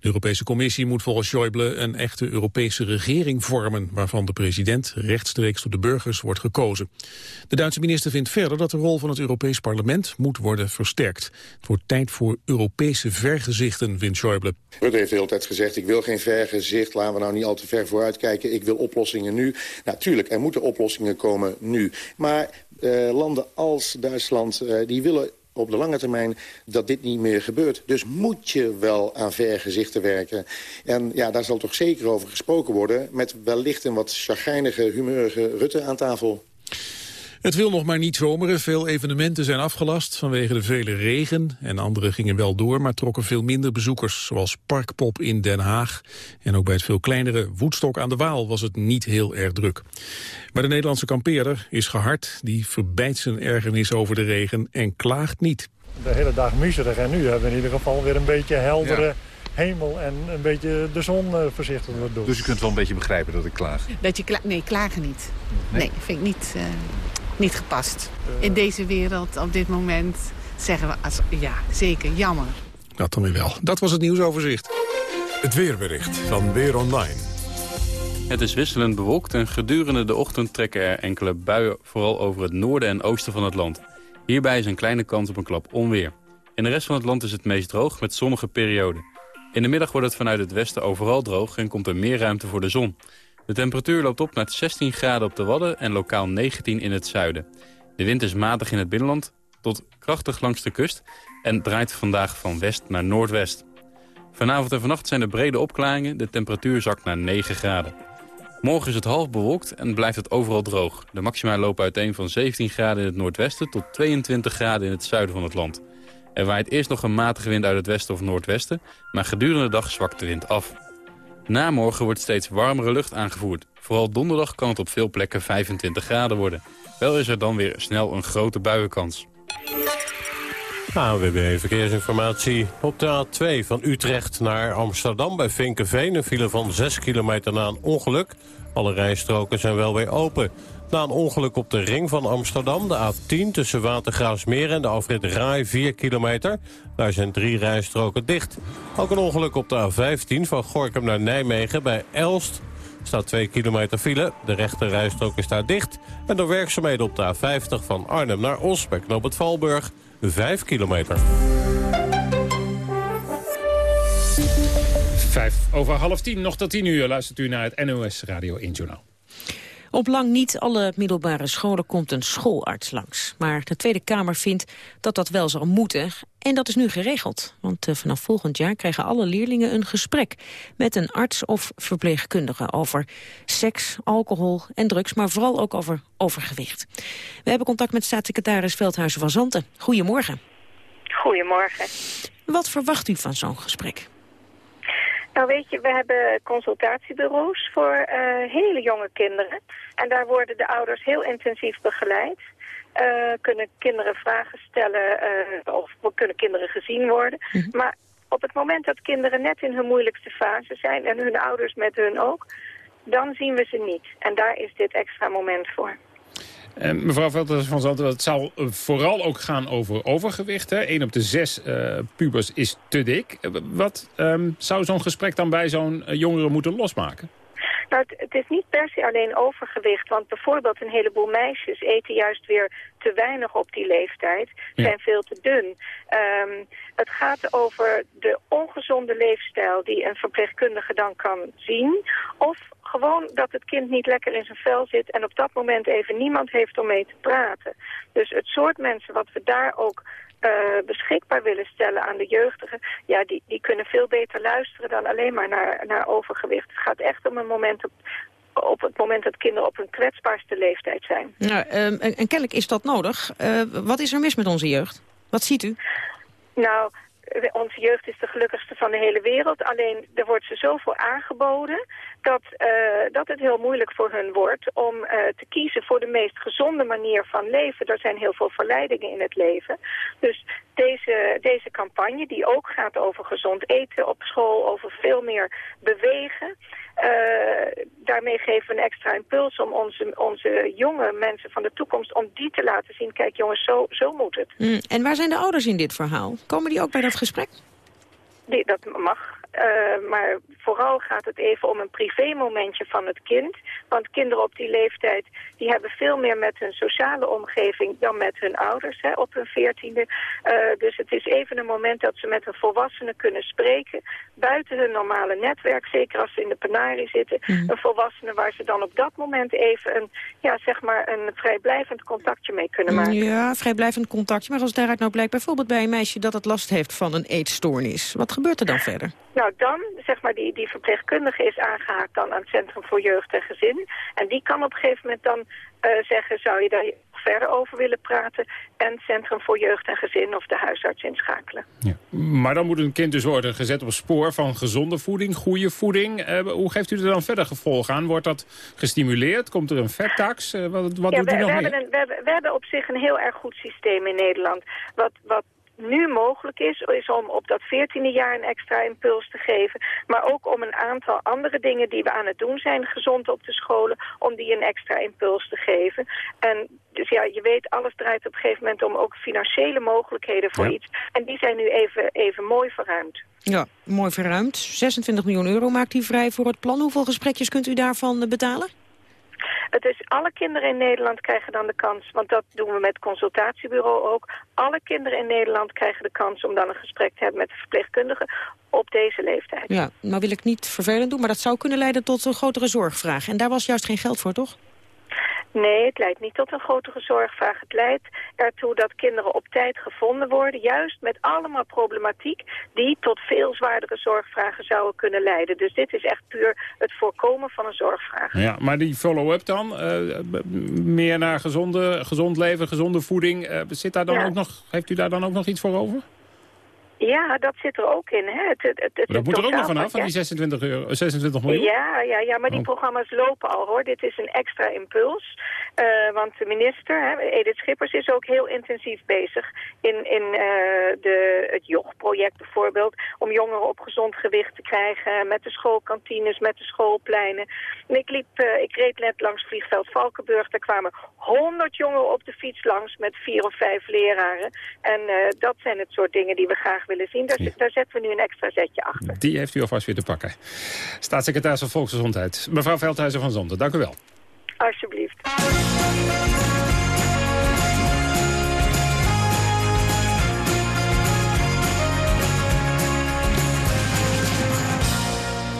De Europese Commissie moet volgens Schäuble een echte Europese regering vormen... waarvan de president rechtstreeks door de burgers wordt gekozen. De Duitse minister vindt verder dat de rol van het Europees Parlement moet worden versterkt. Voor Europese vergezichten, vindt Schäuble. Rutte heeft de hele tijd gezegd, ik wil geen vergezicht, laten we nou niet al te ver vooruit kijken. Ik wil oplossingen nu. Natuurlijk, er moeten oplossingen komen nu. Maar uh, landen als Duitsland, uh, die willen op de lange termijn dat dit niet meer gebeurt. Dus moet je wel aan vergezichten werken. En ja, daar zal toch zeker over gesproken worden... met wellicht een wat chagrijnige, humeurige Rutte aan tafel. Het wil nog maar niet zomeren. Veel evenementen zijn afgelast vanwege de vele regen. En andere gingen wel door, maar trokken veel minder bezoekers. Zoals Parkpop in Den Haag. En ook bij het veel kleinere Woedstok aan de Waal was het niet heel erg druk. Maar de Nederlandse kampeerder is gehard. Die verbijt zijn ergernis over de regen en klaagt niet. De hele dag miserig en nu hebben we in ieder geval weer een beetje heldere... Ja hemel en een beetje de zon uh, voorzichtig wordt doen. Dus je kunt wel een beetje begrijpen dat ik klaag? Dat je kla nee, klagen niet. Nee, nee vind ik niet, uh, niet gepast. In deze wereld, op dit moment, zeggen we als, ja, zeker, jammer. Dat dan weer wel. Dat was het nieuwsoverzicht. Het weerbericht van Weer Online. Het is wisselend bewolkt en gedurende de ochtend trekken er enkele buien... vooral over het noorden en oosten van het land. Hierbij is een kleine kans op een klap onweer. In de rest van het land is het meest droog met zonnige perioden. In de middag wordt het vanuit het westen overal droog en komt er meer ruimte voor de zon. De temperatuur loopt op naar 16 graden op de Wadden en lokaal 19 in het zuiden. De wind is matig in het binnenland tot krachtig langs de kust en draait vandaag van west naar noordwest. Vanavond en vannacht zijn er brede opklaringen, de temperatuur zakt naar 9 graden. Morgen is het half bewolkt en blijft het overal droog. De maxima lopen uiteen van 17 graden in het noordwesten tot 22 graden in het zuiden van het land. Er waait eerst nog een matige wind uit het westen of noordwesten, maar gedurende de dag zwakt de wind af. Na morgen wordt steeds warmere lucht aangevoerd. Vooral donderdag kan het op veel plekken 25 graden worden. Wel is er dan weer snel een grote buienkans. ANWB Verkeersinformatie. Op de A2 van Utrecht naar Amsterdam bij Vinkenveen... een file van 6 kilometer na een ongeluk. Alle rijstroken zijn wel weer open. Na een ongeluk op de ring van Amsterdam, de A10... tussen Watergraafsmeer en de afrit Rai 4 kilometer. Daar zijn drie rijstroken dicht. Ook een ongeluk op de A15 van Gorkum naar Nijmegen bij Elst staat 2 kilometer file. De rechte rijstrook is daar dicht. En door werkzaamheden op de A50 van Arnhem naar Os bij het Valburg 5 kilometer. Vijf over half tien, nog tot tien uur luistert u naar het NOS Radio 1 Journaal. Op lang niet alle middelbare scholen komt een schoolarts langs. Maar de Tweede Kamer vindt dat dat wel zou moeten. En dat is nu geregeld. Want eh, vanaf volgend jaar krijgen alle leerlingen een gesprek... met een arts of verpleegkundige over seks, alcohol en drugs... maar vooral ook over overgewicht. We hebben contact met staatssecretaris Veldhuizen van Zanten. Goedemorgen. Goedemorgen. Wat verwacht u van zo'n gesprek? Nou weet je, we hebben consultatiebureaus voor eh, hele jonge kinderen. En daar worden de ouders heel intensief begeleid. Uh, kunnen kinderen vragen stellen uh, of kunnen kinderen gezien worden. Maar op het moment dat kinderen net in hun moeilijkste fase zijn... en hun ouders met hun ook, dan zien we ze niet. En daar is dit extra moment voor. Mevrouw Velders van Zanten, het zal vooral ook gaan over overgewicht. Hè? 1 op de zes uh, pubers is te dik. Wat um, zou zo'n gesprek dan bij zo'n jongere moeten losmaken? Nou, het, is niet per se alleen overgewicht. Want bijvoorbeeld een heleboel meisjes eten juist weer te weinig op die leeftijd. Zijn ja. veel te dun. Um, het gaat over de ongezonde leefstijl die een verpleegkundige dan kan zien. Of gewoon dat het kind niet lekker in zijn vel zit en op dat moment even niemand heeft om mee te praten. Dus het soort mensen wat we daar ook uh, beschikbaar willen stellen aan de jeugdigen, ja, die, die kunnen veel beter luisteren dan alleen maar naar, naar overgewicht. Het gaat echt om een moment op, op het moment dat kinderen op hun kwetsbaarste leeftijd zijn. Nou, um, en, en kennelijk is dat nodig. Uh, wat is er mis met onze jeugd? Wat ziet u? Nou, onze jeugd is de gelukkigste van de hele wereld. Alleen er wordt ze zoveel aangeboden dat, uh, dat het heel moeilijk voor hun wordt om uh, te kiezen voor de meest gezonde manier van leven. Er zijn heel veel verleidingen in het leven. Dus deze, deze campagne die ook gaat over gezond eten op school, over veel meer bewegen... Uh, daarmee geven we een extra impuls om onze, onze jonge mensen van de toekomst... om die te laten zien, kijk jongens, zo, zo moet het. Mm, en waar zijn de ouders in dit verhaal? Komen die ook bij dat gesprek? Die, dat mag. Uh, maar vooral gaat het even om een privémomentje van het kind. Want kinderen op die leeftijd die hebben veel meer met hun sociale omgeving dan met hun ouders hè, op hun veertiende. Uh, dus het is even een moment dat ze met een volwassene kunnen spreken. Buiten hun normale netwerk, zeker als ze in de penarie zitten. Mm. Een volwassene waar ze dan op dat moment even een, ja, zeg maar een vrijblijvend contactje mee kunnen maken. Ja, vrijblijvend contactje. Maar als daaruit nou blijkt bijvoorbeeld bij een meisje dat het last heeft van een eetstoornis. Wat gebeurt er dan verder? Nou, dan, zeg maar, die, die verpleegkundige is aangehaakt dan aan het Centrum voor Jeugd en Gezin. En die kan op een gegeven moment dan uh, zeggen, zou je daar verder over willen praten... en het Centrum voor Jeugd en Gezin of de huisarts inschakelen. Ja. Maar dan moet een kind dus worden gezet op spoor van gezonde voeding, goede voeding. Uh, hoe geeft u er dan verder gevolg aan? Wordt dat gestimuleerd? Komt er een vettax? Uh, wat wat ja, doet we, u nog we meer? Hebben een, we, hebben, we hebben op zich een heel erg goed systeem in Nederland. Wat, wat nu mogelijk is, is om op dat veertiende jaar een extra impuls te geven. Maar ook om een aantal andere dingen die we aan het doen zijn, gezond op de scholen, om die een extra impuls te geven. En dus ja, je weet, alles draait op een gegeven moment om ook financiële mogelijkheden voor Ja. iets. En die zijn nu even, even mooi verruimd. Ja, mooi verruimd. 26 miljoen euro maakt u vrij voor het plan. Hoeveel gesprekjes kunt u daarvan betalen? Is alle kinderen in Nederland krijgen dan de kans, want dat doen we met consultatiebureau ook. Alle kinderen in Nederland krijgen de kans om dan een gesprek te hebben met de verpleegkundige op deze leeftijd. Ja, nou wil ik niet vervelend doen, maar dat zou kunnen leiden tot een grotere zorgvraag. En daar was juist geen geld voor, toch? Nee, het leidt niet tot een grotere zorgvraag. Het leidt ertoe dat kinderen op tijd gevonden worden, juist met allemaal problematiek die tot veel zwaardere zorgvragen zouden kunnen leiden. Dus dit is echt puur het voorkomen van een zorgvraag. Ja, maar die follow-up dan? Uh, meer naar gezonde, gezond leven, gezonde voeding. Uh, zit daar dan Ja. ook nog, heeft u daar dan ook nog iets voor over? Ja, dat zit er ook in. Hè. Het, het, het, het Maar dat moet er ook nog vanaf, van die 26, euro, 26 miljoen? Ja, ja, ja, maar die Oh. programma's lopen al hoor. Dit is een extra impuls. Uh, want de minister, hè, Edith Schippers, is ook heel intensief bezig in, in uh, de, het JOG-project bijvoorbeeld. Om jongeren op gezond gewicht te krijgen met de schoolkantines, met de schoolpleinen. En ik, liep, uh, ik reed net langs vliegveld Valkenburg. Daar kwamen honderd jongeren op de fiets langs met vier of vijf leraren. En dat zijn het soort dingen die we graag willen zien. Daar, daar zetten we nu een extra zetje achter. Die heeft u alvast weer te pakken. Staatssecretaris van Volksgezondheid, mevrouw Veldhuizen van Zonde. Dank u wel. Alsjeblieft.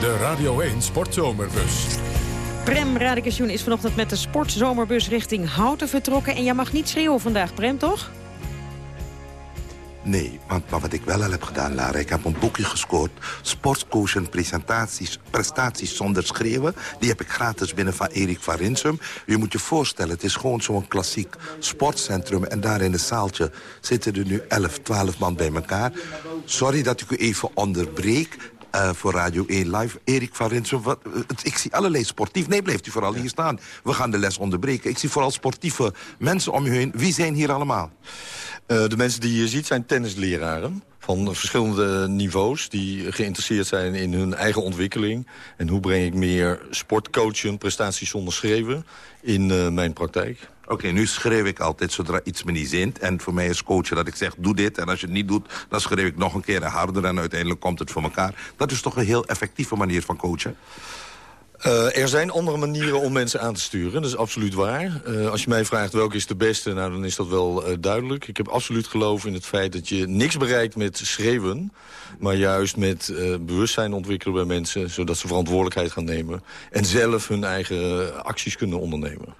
De Radio 1 Sportzomerbus. Prem Radikation is vanochtend met de sportzomerbus richting Houten vertrokken. En jij mag niet schreeuwen vandaag, Prem, toch? Nee, want maar wat ik wel al heb gedaan, Lara... ik heb een boekje gescoord. Sportscoaching presentaties, prestaties zonder schreeuwen. Die heb ik gratis binnen van Erik van Rinsum. Je moet je voorstellen, het is gewoon zo'n klassiek sportcentrum... en daar in het zaaltje zitten er nu 11, 12 man bij elkaar. Sorry dat ik u even onderbreek. Uh, voor Radio 1 Live. Erik van Rinsum, wat, ik zie allerlei sportief. Nee, blijft u vooral hier staan. We gaan de les onderbreken. Ik zie vooral sportieve mensen om u heen. Wie zijn hier allemaal? Uh, de mensen die je ziet zijn tennisleraren van verschillende niveaus... die geïnteresseerd zijn in hun eigen ontwikkeling. En hoe breng ik meer sportcoachen, prestaties zonder schreeuwen... in uh, mijn praktijk. Oké, nu schreeuw ik altijd zodra iets me niet zint. En voor mij is coachen dat ik zeg, doe dit. En als je het niet doet, dan schreeuw ik nog een keer harder. En uiteindelijk komt het voor elkaar. Dat is toch een heel effectieve manier van coachen? Uh, er zijn andere manieren om mensen aan te sturen, dat is absoluut waar. Uh, als je mij vraagt welke is de beste, nou, dan is dat wel uh, duidelijk. Ik heb absoluut geloof in het feit dat je niks bereikt met schreeuwen... maar juist met bewustzijn ontwikkelen bij mensen... zodat ze verantwoordelijkheid gaan nemen... en zelf hun eigen acties kunnen ondernemen.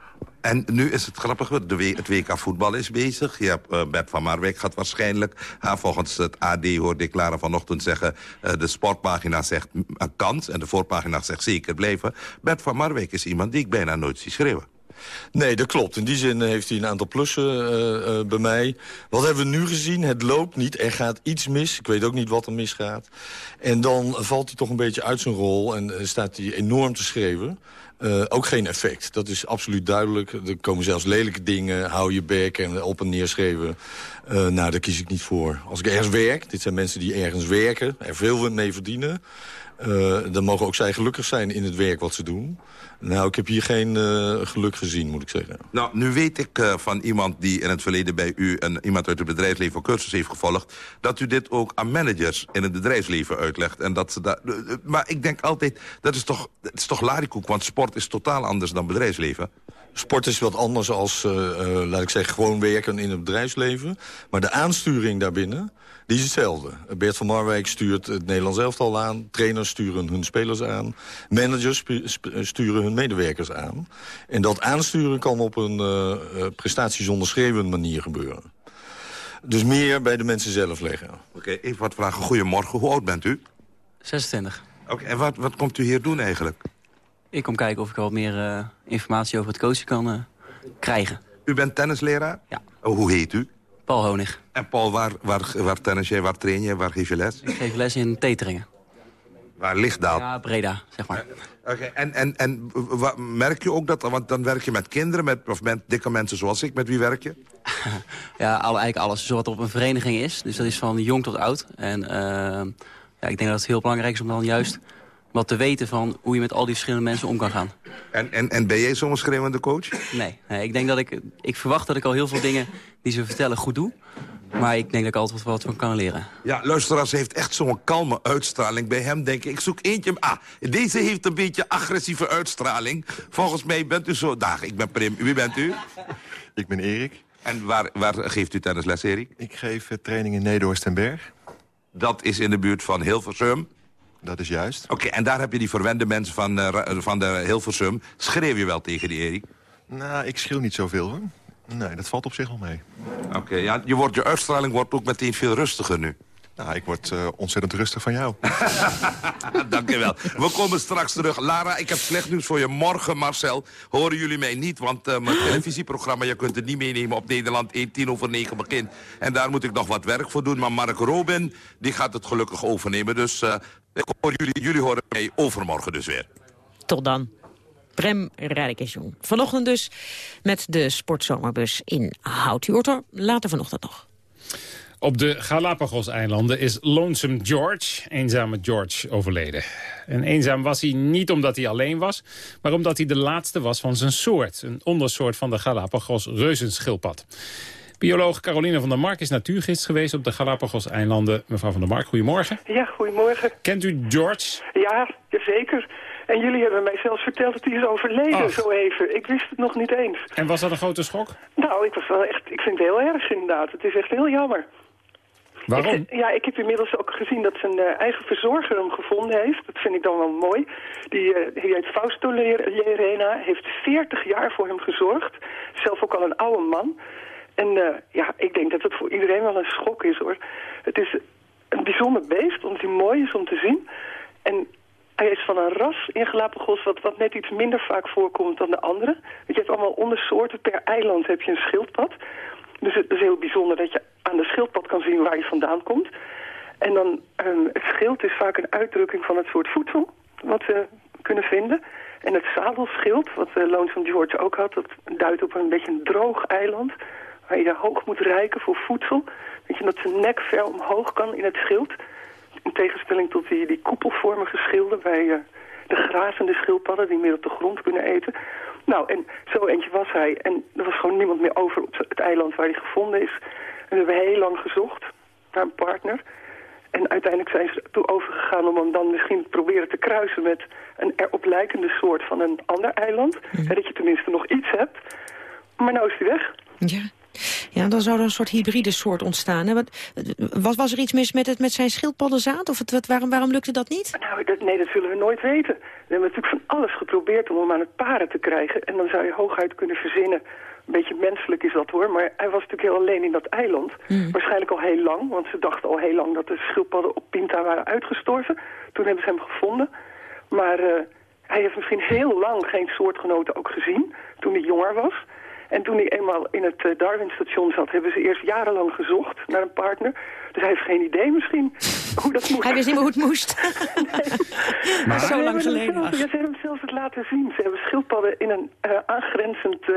En nu is het grappig, het WK voetbal is bezig. Je hebt, uh, van Marwijk gaat waarschijnlijk... Uh, volgens het AD hoorde ik Clara vanochtend zeggen... Uh, de sportpagina zegt een kans en de voorpagina zegt zeker blijven. Bert van Marwijk is iemand die ik bijna nooit zie schreeuwen. Nee, dat klopt. In die zin heeft hij een aantal plussen bij mij. Wat hebben we nu gezien? Het loopt niet. Er gaat iets mis. Ik weet ook niet wat er misgaat. En dan valt hij toch een beetje uit zijn rol en staat hij enorm te schreeuwen. Uh, ook geen effect. Dat is absoluut duidelijk. Er komen zelfs lelijke dingen, hou je bek en op en neer schreeuwen. Uh, nou, daar kies ik niet voor. Als ik ergens werk, dit zijn mensen die ergens werken... er veel mee verdienen... Uh, dan mogen ook zij gelukkig zijn in het werk wat ze doen. Nou, ik heb hier geen uh, geluk gezien, moet ik zeggen. Nou, nu weet ik uh, van iemand die in het verleden bij u... en iemand uit het bedrijfsleven cursus heeft gevolgd... dat u dit ook aan managers in het bedrijfsleven uitlegt. En dat ze dat, maar ik denk altijd, dat is toch, dat is toch larikoek... want sport is totaal anders dan bedrijfsleven. Sport is wat anders als, laat ik zeggen, gewoon werken in het bedrijfsleven. Maar de aansturing daarbinnen, die is hetzelfde. Bert van Marwijk stuurt het Nederlands elftal aan. Trainers sturen hun spelers aan. Managers sturen hun medewerkers aan. En dat aansturen kan op een uh, prestatie zonder schreeuwen manier gebeuren. Dus meer bij de mensen zelf leggen. Oké, okay, even wat vragen. Goedemorgen, hoe oud bent u? 26. Oké, okay, en wat, wat komt u hier doen eigenlijk? Ik kom kijken of ik wat meer uh, informatie over het coachen kan uh, krijgen. U bent tennisleraar? Ja. Oh, hoe heet u? Paul Honig. En Paul, waar, waar, waar tennis jij, waar train je, waar geef je les? Ik geef les in Teteringen. Waar ligt dat? Ja, Breda, zeg maar. Oké, okay. en, en, en wat, merk je ook dat, want dan werk je met kinderen, met, of met dikke mensen zoals ik, met wie werk je? ja, alle, eigenlijk alles, zoals op een vereniging is. Dus dat is van jong tot oud. En uh, ja, ik denk dat het heel belangrijk is om dan juist wat te weten van hoe je met al die verschillende mensen om kan gaan. En, en, en ben jij zo'n schreeuwende coach? Nee, nee, ik denk dat ik... Ik verwacht dat ik al heel veel dingen die ze vertellen goed doe. Maar ik denk dat ik altijd wat van kan leren. Ja, luisteraars heeft echt zo'n kalme uitstraling. Bij hem denk ik, ik zoek eentje... Ah, deze heeft een beetje agressieve uitstraling. Volgens mij bent u zo... Dag, ik ben Prim. Wie bent u? Ik ben Erik. En waar, waar geeft u tennisles, Erik? Ik geef uh, training in Nederhorst en Berg. Dat is in de buurt van Hilversum. Dat is juist. Oké, okay, en daar heb je die verwende mensen van, uh, van de Hilversum. Schreeuw je wel tegen die Erik? Nou, ik schreeuw niet zoveel, hoor. Nee, dat valt op zich wel mee. Oké, okay, ja, je, wordt, je uitstraling wordt ook meteen veel rustiger nu. Nou, ik word uh, ontzettend rustig van jou. Dank je wel. We komen straks terug. Lara, ik heb slecht nieuws voor je. Morgen, Marcel, horen jullie mij niet. Want uh, mijn televisieprogramma, je kunt het niet meenemen op Nederland 1, 10 over 9 begint. En daar moet ik nog wat werk voor doen. Maar Mark Robin, die gaat het gelukkig overnemen. Dus uh, ik hoor jullie, jullie horen mij overmorgen dus weer. Tot dan. Prem Rijkesjong. Vanochtend dus met de sportzomerbus in Hout. U hoort er later vanochtend nog. Op de Galapagos-eilanden is Lonesome George, eenzame George, overleden. En eenzaam was hij niet omdat hij alleen was, maar omdat hij de laatste was van zijn soort. Een ondersoort van de Galapagos-reuzenschildpad. Bioloog Caroline van der Mark is natuurgids geweest op de Galapagos-eilanden. Mevrouw van der Mark, goedemorgen. Ja, goedemorgen. Kent u George? Ja, zeker. En jullie hebben mij zelfs verteld dat hij is overleden, Ach. zo even. Ik wist het nog niet eens. En was dat een grote schok? Nou, ik, was wel echt, ik vind het heel erg inderdaad. Het is echt heel jammer. Waarom? Ja, ik heb inmiddels ook gezien dat zijn uh, eigen verzorger hem gevonden heeft. Dat vind ik dan wel mooi. Die, uh, die heet Fausto Lerena, heeft 40 jaar voor hem gezorgd. Zelf ook al een oude man. En uh, ja, ik denk dat het voor iedereen wel een schok is hoor. Het is een bijzonder beest, omdat hij mooi is om te zien. En hij is van een ras in Galapagos wat, wat net iets minder vaak voorkomt dan de andere. Want je hebt allemaal ondersoorten. Per eiland heb je een schildpad. Dus het is heel bijzonder dat je aan de schildpad kan zien waar je vandaan komt. En dan, um, het schild is vaak een uitdrukking van het soort voedsel wat we kunnen vinden. En het zadelschild, wat uh, Lonesome George ook had, dat duidt op een beetje een droog eiland... waar je hoog moet reiken voor voedsel. Weet je, dat zijn nek ver omhoog kan in het schild. In tegenstelling tot die, die koepelvormige schilden bij uh, de grazende schildpadden... die meer op de grond kunnen eten. Nou, en zo eentje was hij. En er was gewoon niemand meer over op het eiland waar hij gevonden is. En we hebben heel lang gezocht naar een partner. En uiteindelijk zijn ze toe overgegaan om hem dan misschien te proberen te kruisen met een erop lijkende soort van een ander eiland. Mm. Dat je tenminste nog iets hebt. Maar nou is hij weg. Ja. Ja, dan zou er een soort hybride soort ontstaan. Hè? Was, was er iets mis met, het, met zijn schildpaddenzaad? Of het, wat, waarom, waarom lukte dat niet? Nou, dat, nee, dat zullen we nooit weten. We hebben natuurlijk van alles geprobeerd om hem aan het paren te krijgen. En dan zou je hooguit kunnen verzinnen. Een beetje menselijk is dat hoor. Maar hij was natuurlijk heel alleen in dat eiland. Mm. Waarschijnlijk al heel lang. Want ze dachten al heel lang dat de schildpadden op Pinta waren uitgestorven. Toen hebben ze hem gevonden. Maar uh, hij heeft misschien heel lang geen soortgenoten ook gezien. Toen hij jonger was. En toen hij eenmaal in het uh, Darwin-station zat, hebben ze eerst jarenlang gezocht naar een partner. Dus hij heeft geen idee misschien hoe dat moest. Hij wist niet meer hoe het moest. nee. Maar zo lang geleden. Ja, ze hebben hem zelfs het laten zien. Ze hebben schildpadden in een uh, aangrenzend uh,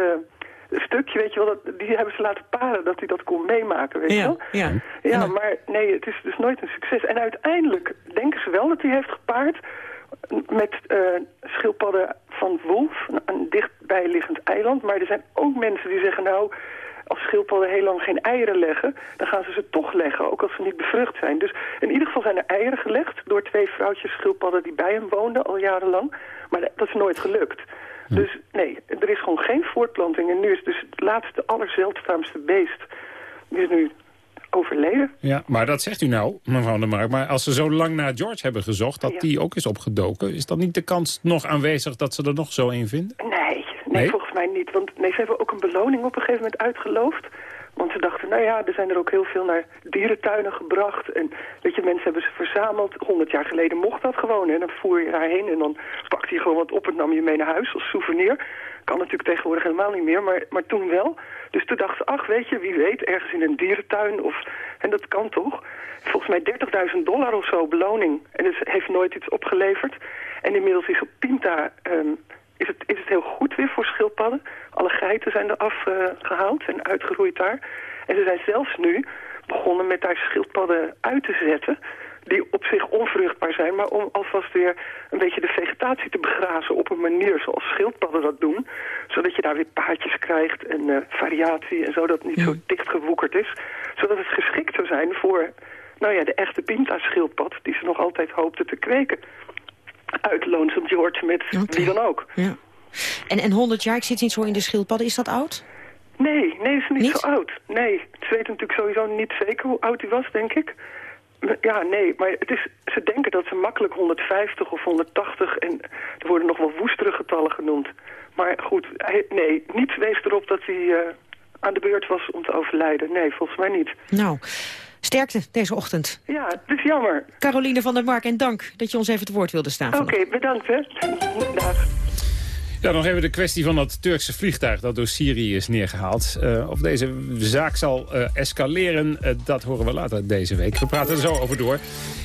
stukje, weet je wel, dat, die hebben ze laten paren dat hij dat kon meemaken, weet je wel. Ja, ja maar nee, het is dus nooit een succes. En uiteindelijk denken ze wel dat hij heeft gepaard met uh, schildpadden van Wolf, een dichtbijliggend eiland. Maar er zijn ook mensen die zeggen, nou, als schildpadden heel lang geen eieren leggen, dan gaan ze ze toch leggen, ook als ze niet bevrucht zijn. Dus in ieder geval zijn er eieren gelegd door twee vrouwtjes schildpadden die bij hem woonden al jarenlang. Maar dat is nooit gelukt. Dus nee, er is gewoon geen voortplanting. En nu is dus het laatste, allerzeldzaamste beest, die is nu overleden. Ja, maar dat zegt u nou, mevrouw de Mark. Maar als ze zo lang naar George hebben gezocht, dat ja. die ook is opgedoken... is dan niet de kans nog aanwezig dat ze er nog zo een vinden? Nee, nee, nee? volgens mij niet. Want nee, ze hebben ook een beloning op een gegeven moment uitgeloofd. Want ze dachten, nou ja, er zijn er ook heel veel naar dierentuinen gebracht. En weet je, mensen hebben ze verzameld. Honderd jaar geleden mocht dat gewoon. En dan voer je daarheen en dan pakte je gewoon wat op en nam je mee naar huis als souvenir. Kan natuurlijk tegenwoordig helemaal niet meer, maar, maar toen wel. Dus toen dachten ze, ach weet je, wie weet, ergens in een dierentuin. Of, en dat kan toch. Volgens mij 30.000 dollar of zo beloning. En het heeft nooit iets opgeleverd. En inmiddels is op Pinta um, is, het, is het heel goed weer voor schildpadden. Alle geiten zijn eraf uh, gehaald en uitgeroeid daar. En ze zijn zelfs nu begonnen met daar schildpadden uit te zetten die op zich onvruchtbaar zijn, maar om alvast weer een beetje de vegetatie te begrazen op een manier zoals schildpadden dat doen, zodat je daar weer paadjes krijgt en uh, variatie en zo, dat het niet zo dicht gewoekerd is, zodat het geschikt zou zijn voor nou ja, de echte pinta-schildpad die ze nog altijd hoopten te kweken. Uit Lonesome George met okay. wie dan ook. Ja. En, en 100 jaar, ik zit niet zo in de schildpadden, is dat oud? Nee, nee, is niet, niet? zo oud. Nee, ze weten natuurlijk sowieso niet zeker hoe oud hij was, denk ik. Ja, nee, maar het is, ze denken dat ze makkelijk 150 of 180... en er worden nog wel woestere getallen genoemd. Maar goed, hij, nee, niets wees erop dat hij uh, aan de beurt was om te overlijden. Nee, volgens mij niet. Nou, sterkte deze ochtend. Ja, het is jammer. Caroline van der Mark, en dank dat je ons even te woord wilde staan. Oké, okay, bedankt hè. Dag. Ja, nog even de kwestie van dat Turkse vliegtuig dat door Syrië is neergehaald. Uh, of deze zaak zal uh, escaleren, uh, dat horen we later deze week. We praten er zo over door.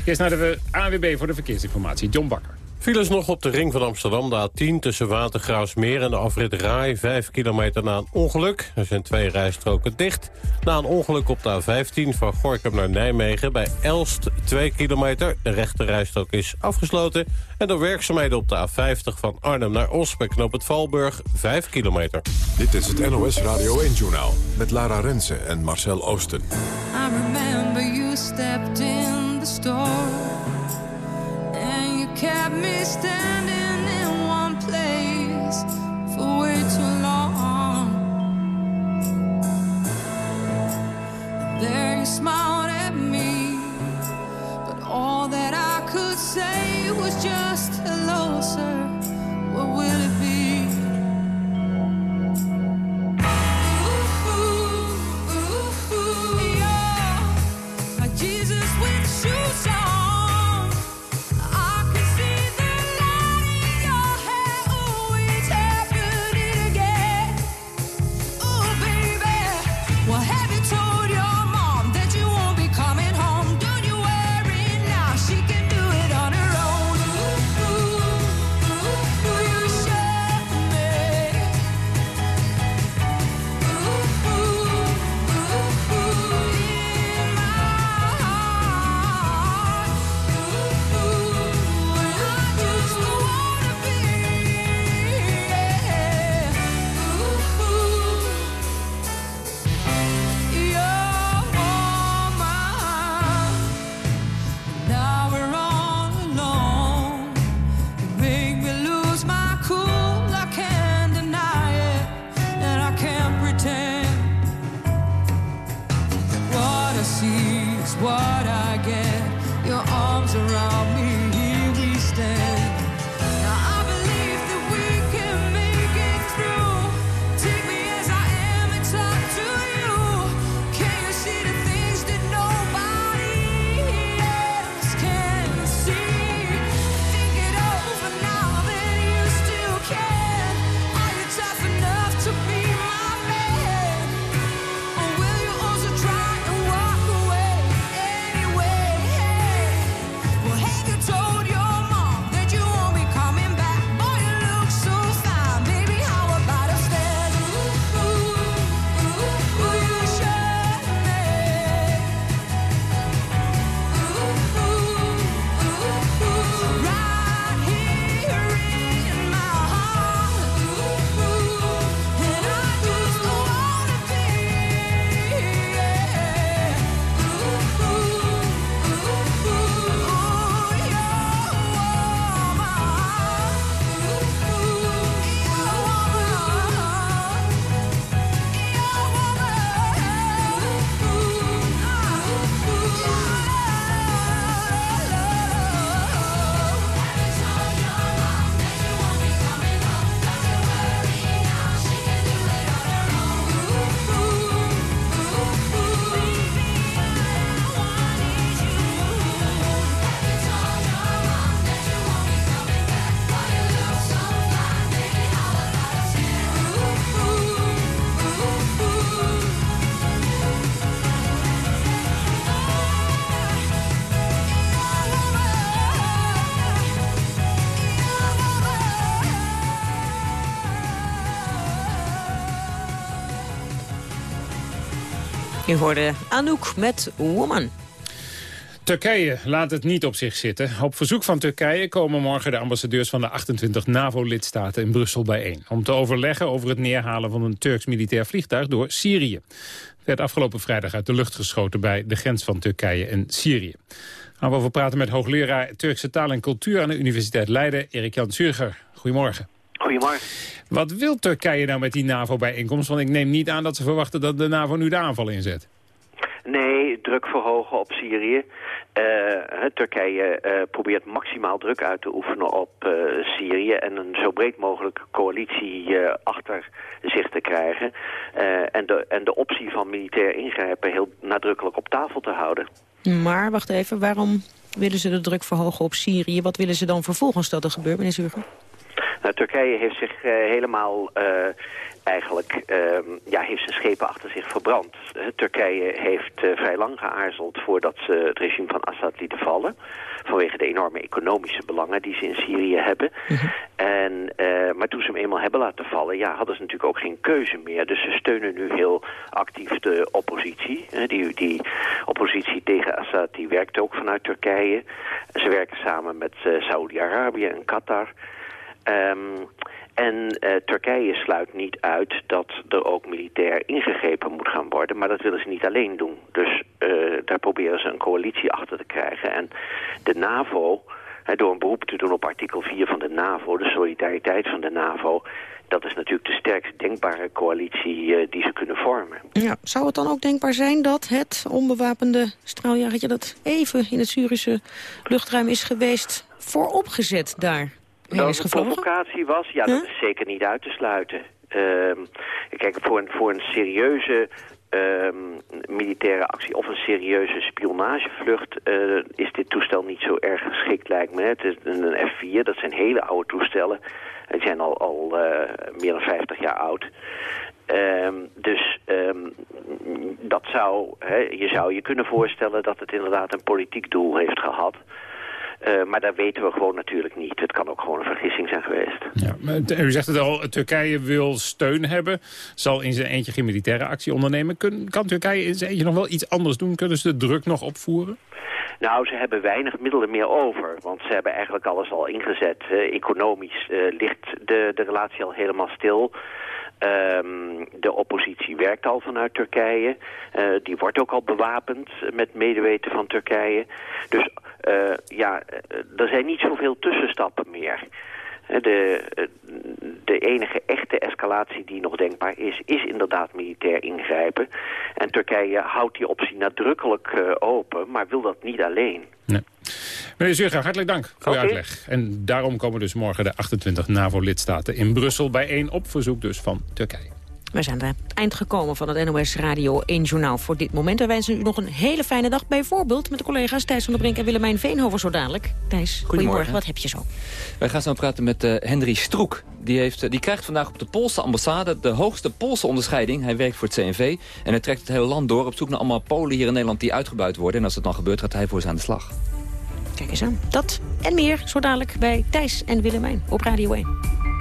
Eerst naar de AWB voor de verkeersinformatie. John Bakker. Files nog op de ring van Amsterdam, de A10 tussen Watergraafsmeer en de afrit Rai. Vijf kilometer na een ongeluk. Er zijn twee rijstroken dicht. Na een ongeluk op de A15 van Gorkum naar Nijmegen bij Elst 2 kilometer. De rechte rijstrook is afgesloten. En door werkzaamheden op de A50 van Arnhem naar Os bij knoop het Valburg 5 kilometer. Dit is het NOS Radio 1-journaal met Lara Rensen en Marcel Oosten. I remember you stepped in the store. kept me standing in one place for way too long. There you smiled at me, but all that I could say was just hello, sir. What will it be? U hoorde Anouk met Woman. Turkije laat het niet op zich zitten. Op verzoek van Turkije komen morgen de ambassadeurs van de 28 NAVO-lidstaten in Brussel bijeen. Om te overleggen over het neerhalen van een Turks militair vliegtuig door Syrië. Het werd afgelopen vrijdag uit de lucht geschoten bij de grens van Turkije en Syrië. Gaan we over praten met hoogleraar Turkse taal en cultuur aan de Universiteit Leiden, Erik Jan Zurger. Goedemorgen. Goedemorgen. Wat wil Turkije nou met die NAVO-bijeenkomst? Want ik neem niet aan dat ze verwachten dat de NAVO nu de aanval inzet. Nee, druk verhogen op Syrië. Uh, Turkije uh, probeert maximaal druk uit te oefenen op uh, Syrië... en een zo breed mogelijke coalitie achter zich te krijgen... en, de, en de optie van militair ingrijpen heel nadrukkelijk op tafel te houden. Maar, wacht even, waarom willen ze de druk verhogen op Syrië? Wat willen ze dan vervolgens dat er gebeurt, meneer Zurger? Nou, Turkije heeft zich helemaal eigenlijk uh, ja, heeft zijn schepen achter zich verbrand. Turkije heeft uh, vrij lang geaarzeld voordat ze het regime van Assad lieten vallen. Vanwege de enorme economische belangen die ze in Syrië hebben. Mhm. en, maar toen ze hem eenmaal hebben laten vallen, ja, hadden ze natuurlijk ook geen keuze meer. Dus ze steunen nu heel actief de oppositie. die, die oppositie tegen Assad die werkt ook vanuit Turkije. Ze werken samen met Saudi-Arabië en Qatar. Um, en uh, Turkije sluit niet uit dat er ook militair ingegrepen moet gaan worden. Maar dat willen ze niet alleen doen. Dus uh, daar proberen ze een coalitie achter te krijgen. En de NAVO, door een beroep te doen op artikel 4 van de NAVO... de solidariteit van de NAVO... dat is natuurlijk de sterkst denkbare coalitie die ze kunnen vormen. Ja, zou het dan ook denkbaar zijn dat het onbewapende straaljagertje... dat even in het Syrische luchtruim is geweest, vooropgezet daar? Dat het een provocatie was, ja, dat is zeker niet uit te sluiten. Uh, kijk, voor een, voor een serieuze uh, militaire actie of een serieuze spionagevlucht uh, is dit toestel niet zo erg geschikt, lijkt me. Het is een F-4, dat zijn hele oude toestellen. Die zijn al, al uh, meer dan 50 jaar oud. Um, dus um, dat zou, hè, je zou je kunnen voorstellen dat het inderdaad een politiek doel heeft gehad. Uh, maar dat weten we gewoon natuurlijk niet. Het kan ook gewoon een vergissing zijn geweest. Ja, u zegt het al, Turkije wil steun hebben. Zal in zijn eentje geen militaire actie ondernemen. Kun, kan Turkije in zijn eentje nog wel iets anders doen? Kunnen ze de druk nog opvoeren? Nou, ze hebben weinig middelen meer over. Want ze hebben eigenlijk alles al ingezet. Uh, economisch uh, ligt de, de relatie al helemaal stil. Um, de oppositie werkt al vanuit Turkije. Uh, die wordt ook al bewapend met medeweten van Turkije. Dus uh, ja, er zijn niet zoveel tussenstappen meer. De, de enige echte escalatie die nog denkbaar is, is inderdaad militair ingrijpen. En Turkije houdt die optie nadrukkelijk uh, open, maar wil dat niet alleen. Nee. Meneer Zurga, hartelijk dank voor okay. uw uitleg. En daarom komen dus morgen de 28 NAVO-lidstaten in Brussel bijeen op verzoek dus van Turkije. We zijn aan het eind gekomen van het NOS Radio 1 Journaal voor dit moment. En wensen u nog een hele fijne dag, bijvoorbeeld met de collega's Thijs van der Brink en Willemijn Veenhover zo dadelijk. Thijs, goedemorgen. Wat heb je zo? Wij gaan zo praten met uh, Henry Stroek. Die, heeft, uh, die krijgt vandaag op de Poolse ambassade de hoogste Poolse onderscheiding. Hij werkt voor het CNV en hij trekt het hele land door op zoek naar allemaal Polen hier in Nederland die uitgebuit worden. En als dat dan gebeurt, gaat hij voor ze aan de slag. Kijk eens aan. Dat en meer zo dadelijk bij Thijs en Willemijn op Radio 1.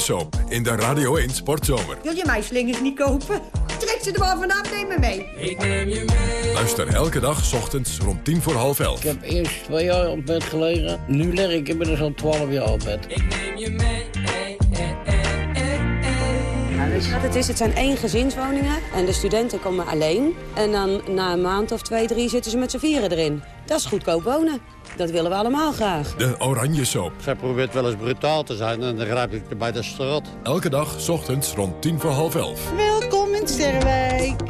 Soap in de Radio 1 Sportzomer. Wil je mijn slingers niet kopen? Trek ze er maar vanaf, neem me mee. Ik neem je mee. Luister elke dag s ochtends rond tien voor half elf. Ik heb eerst twee jaar op bed gelegen. Nu lig ik inmiddels al twaalf jaar op bed. Ik neem je mee. Nou, weet je wat het is? Het zijn één gezinswoningen en de studenten komen alleen. En dan na een maand of twee, drie zitten ze met z'n vieren erin. Dat is goedkoop wonen. Dat willen we allemaal graag. De Oranje Soap. Zij probeert wel eens brutaal te zijn en dan grijp ik bij de strot. Elke dag, s ochtends, rond tien voor half elf. Welkom in Sterrenwijk.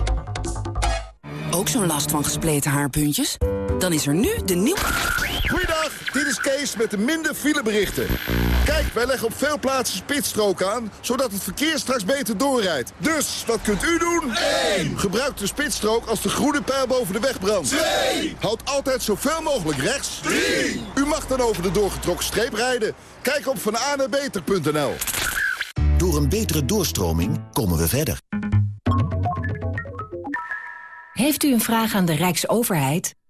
Ook zo'n last van gespleten haarpuntjes? Dan is er nu de nieuwe... Kees met de minder fileberichten. Kijk, wij leggen op veel plaatsen spitsstrook aan... zodat het verkeer straks beter doorrijdt. Dus, wat kunt u doen? 1. Gebruik de spitsstrook als de groene pijl boven de weg brandt. 2. Houd altijd zoveel mogelijk rechts. 3. U mag dan over de doorgetrokken streep rijden. Kijk op vananebeter.nl. Door een betere doorstroming komen we verder. Heeft u een vraag aan de Rijksoverheid?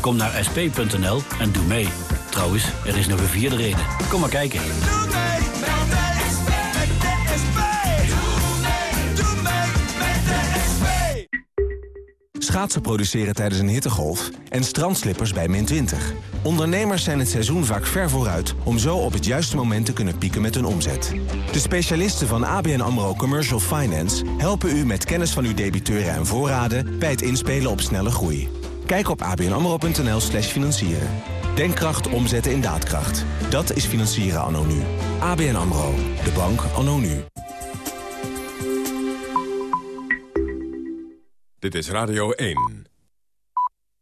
Kom naar sp.nl en doe mee. Trouwens, er is nog een vierde reden. Kom maar kijken. Schaatsen produceren tijdens een hittegolf en strandslippers bij min 20. Ondernemers zijn het seizoen vaak ver vooruit om zo op het juiste moment te kunnen pieken met hun omzet. De specialisten van ABN AMRO Commercial Finance helpen u met kennis van uw debiteuren en voorraden bij het inspelen op snelle groei. Kijk op abnamro.nl slash financieren. Denkkracht omzetten in daadkracht. Dat is financieren anno nu. ABN AMRO. De bank anno nu. Dit is Radio 1.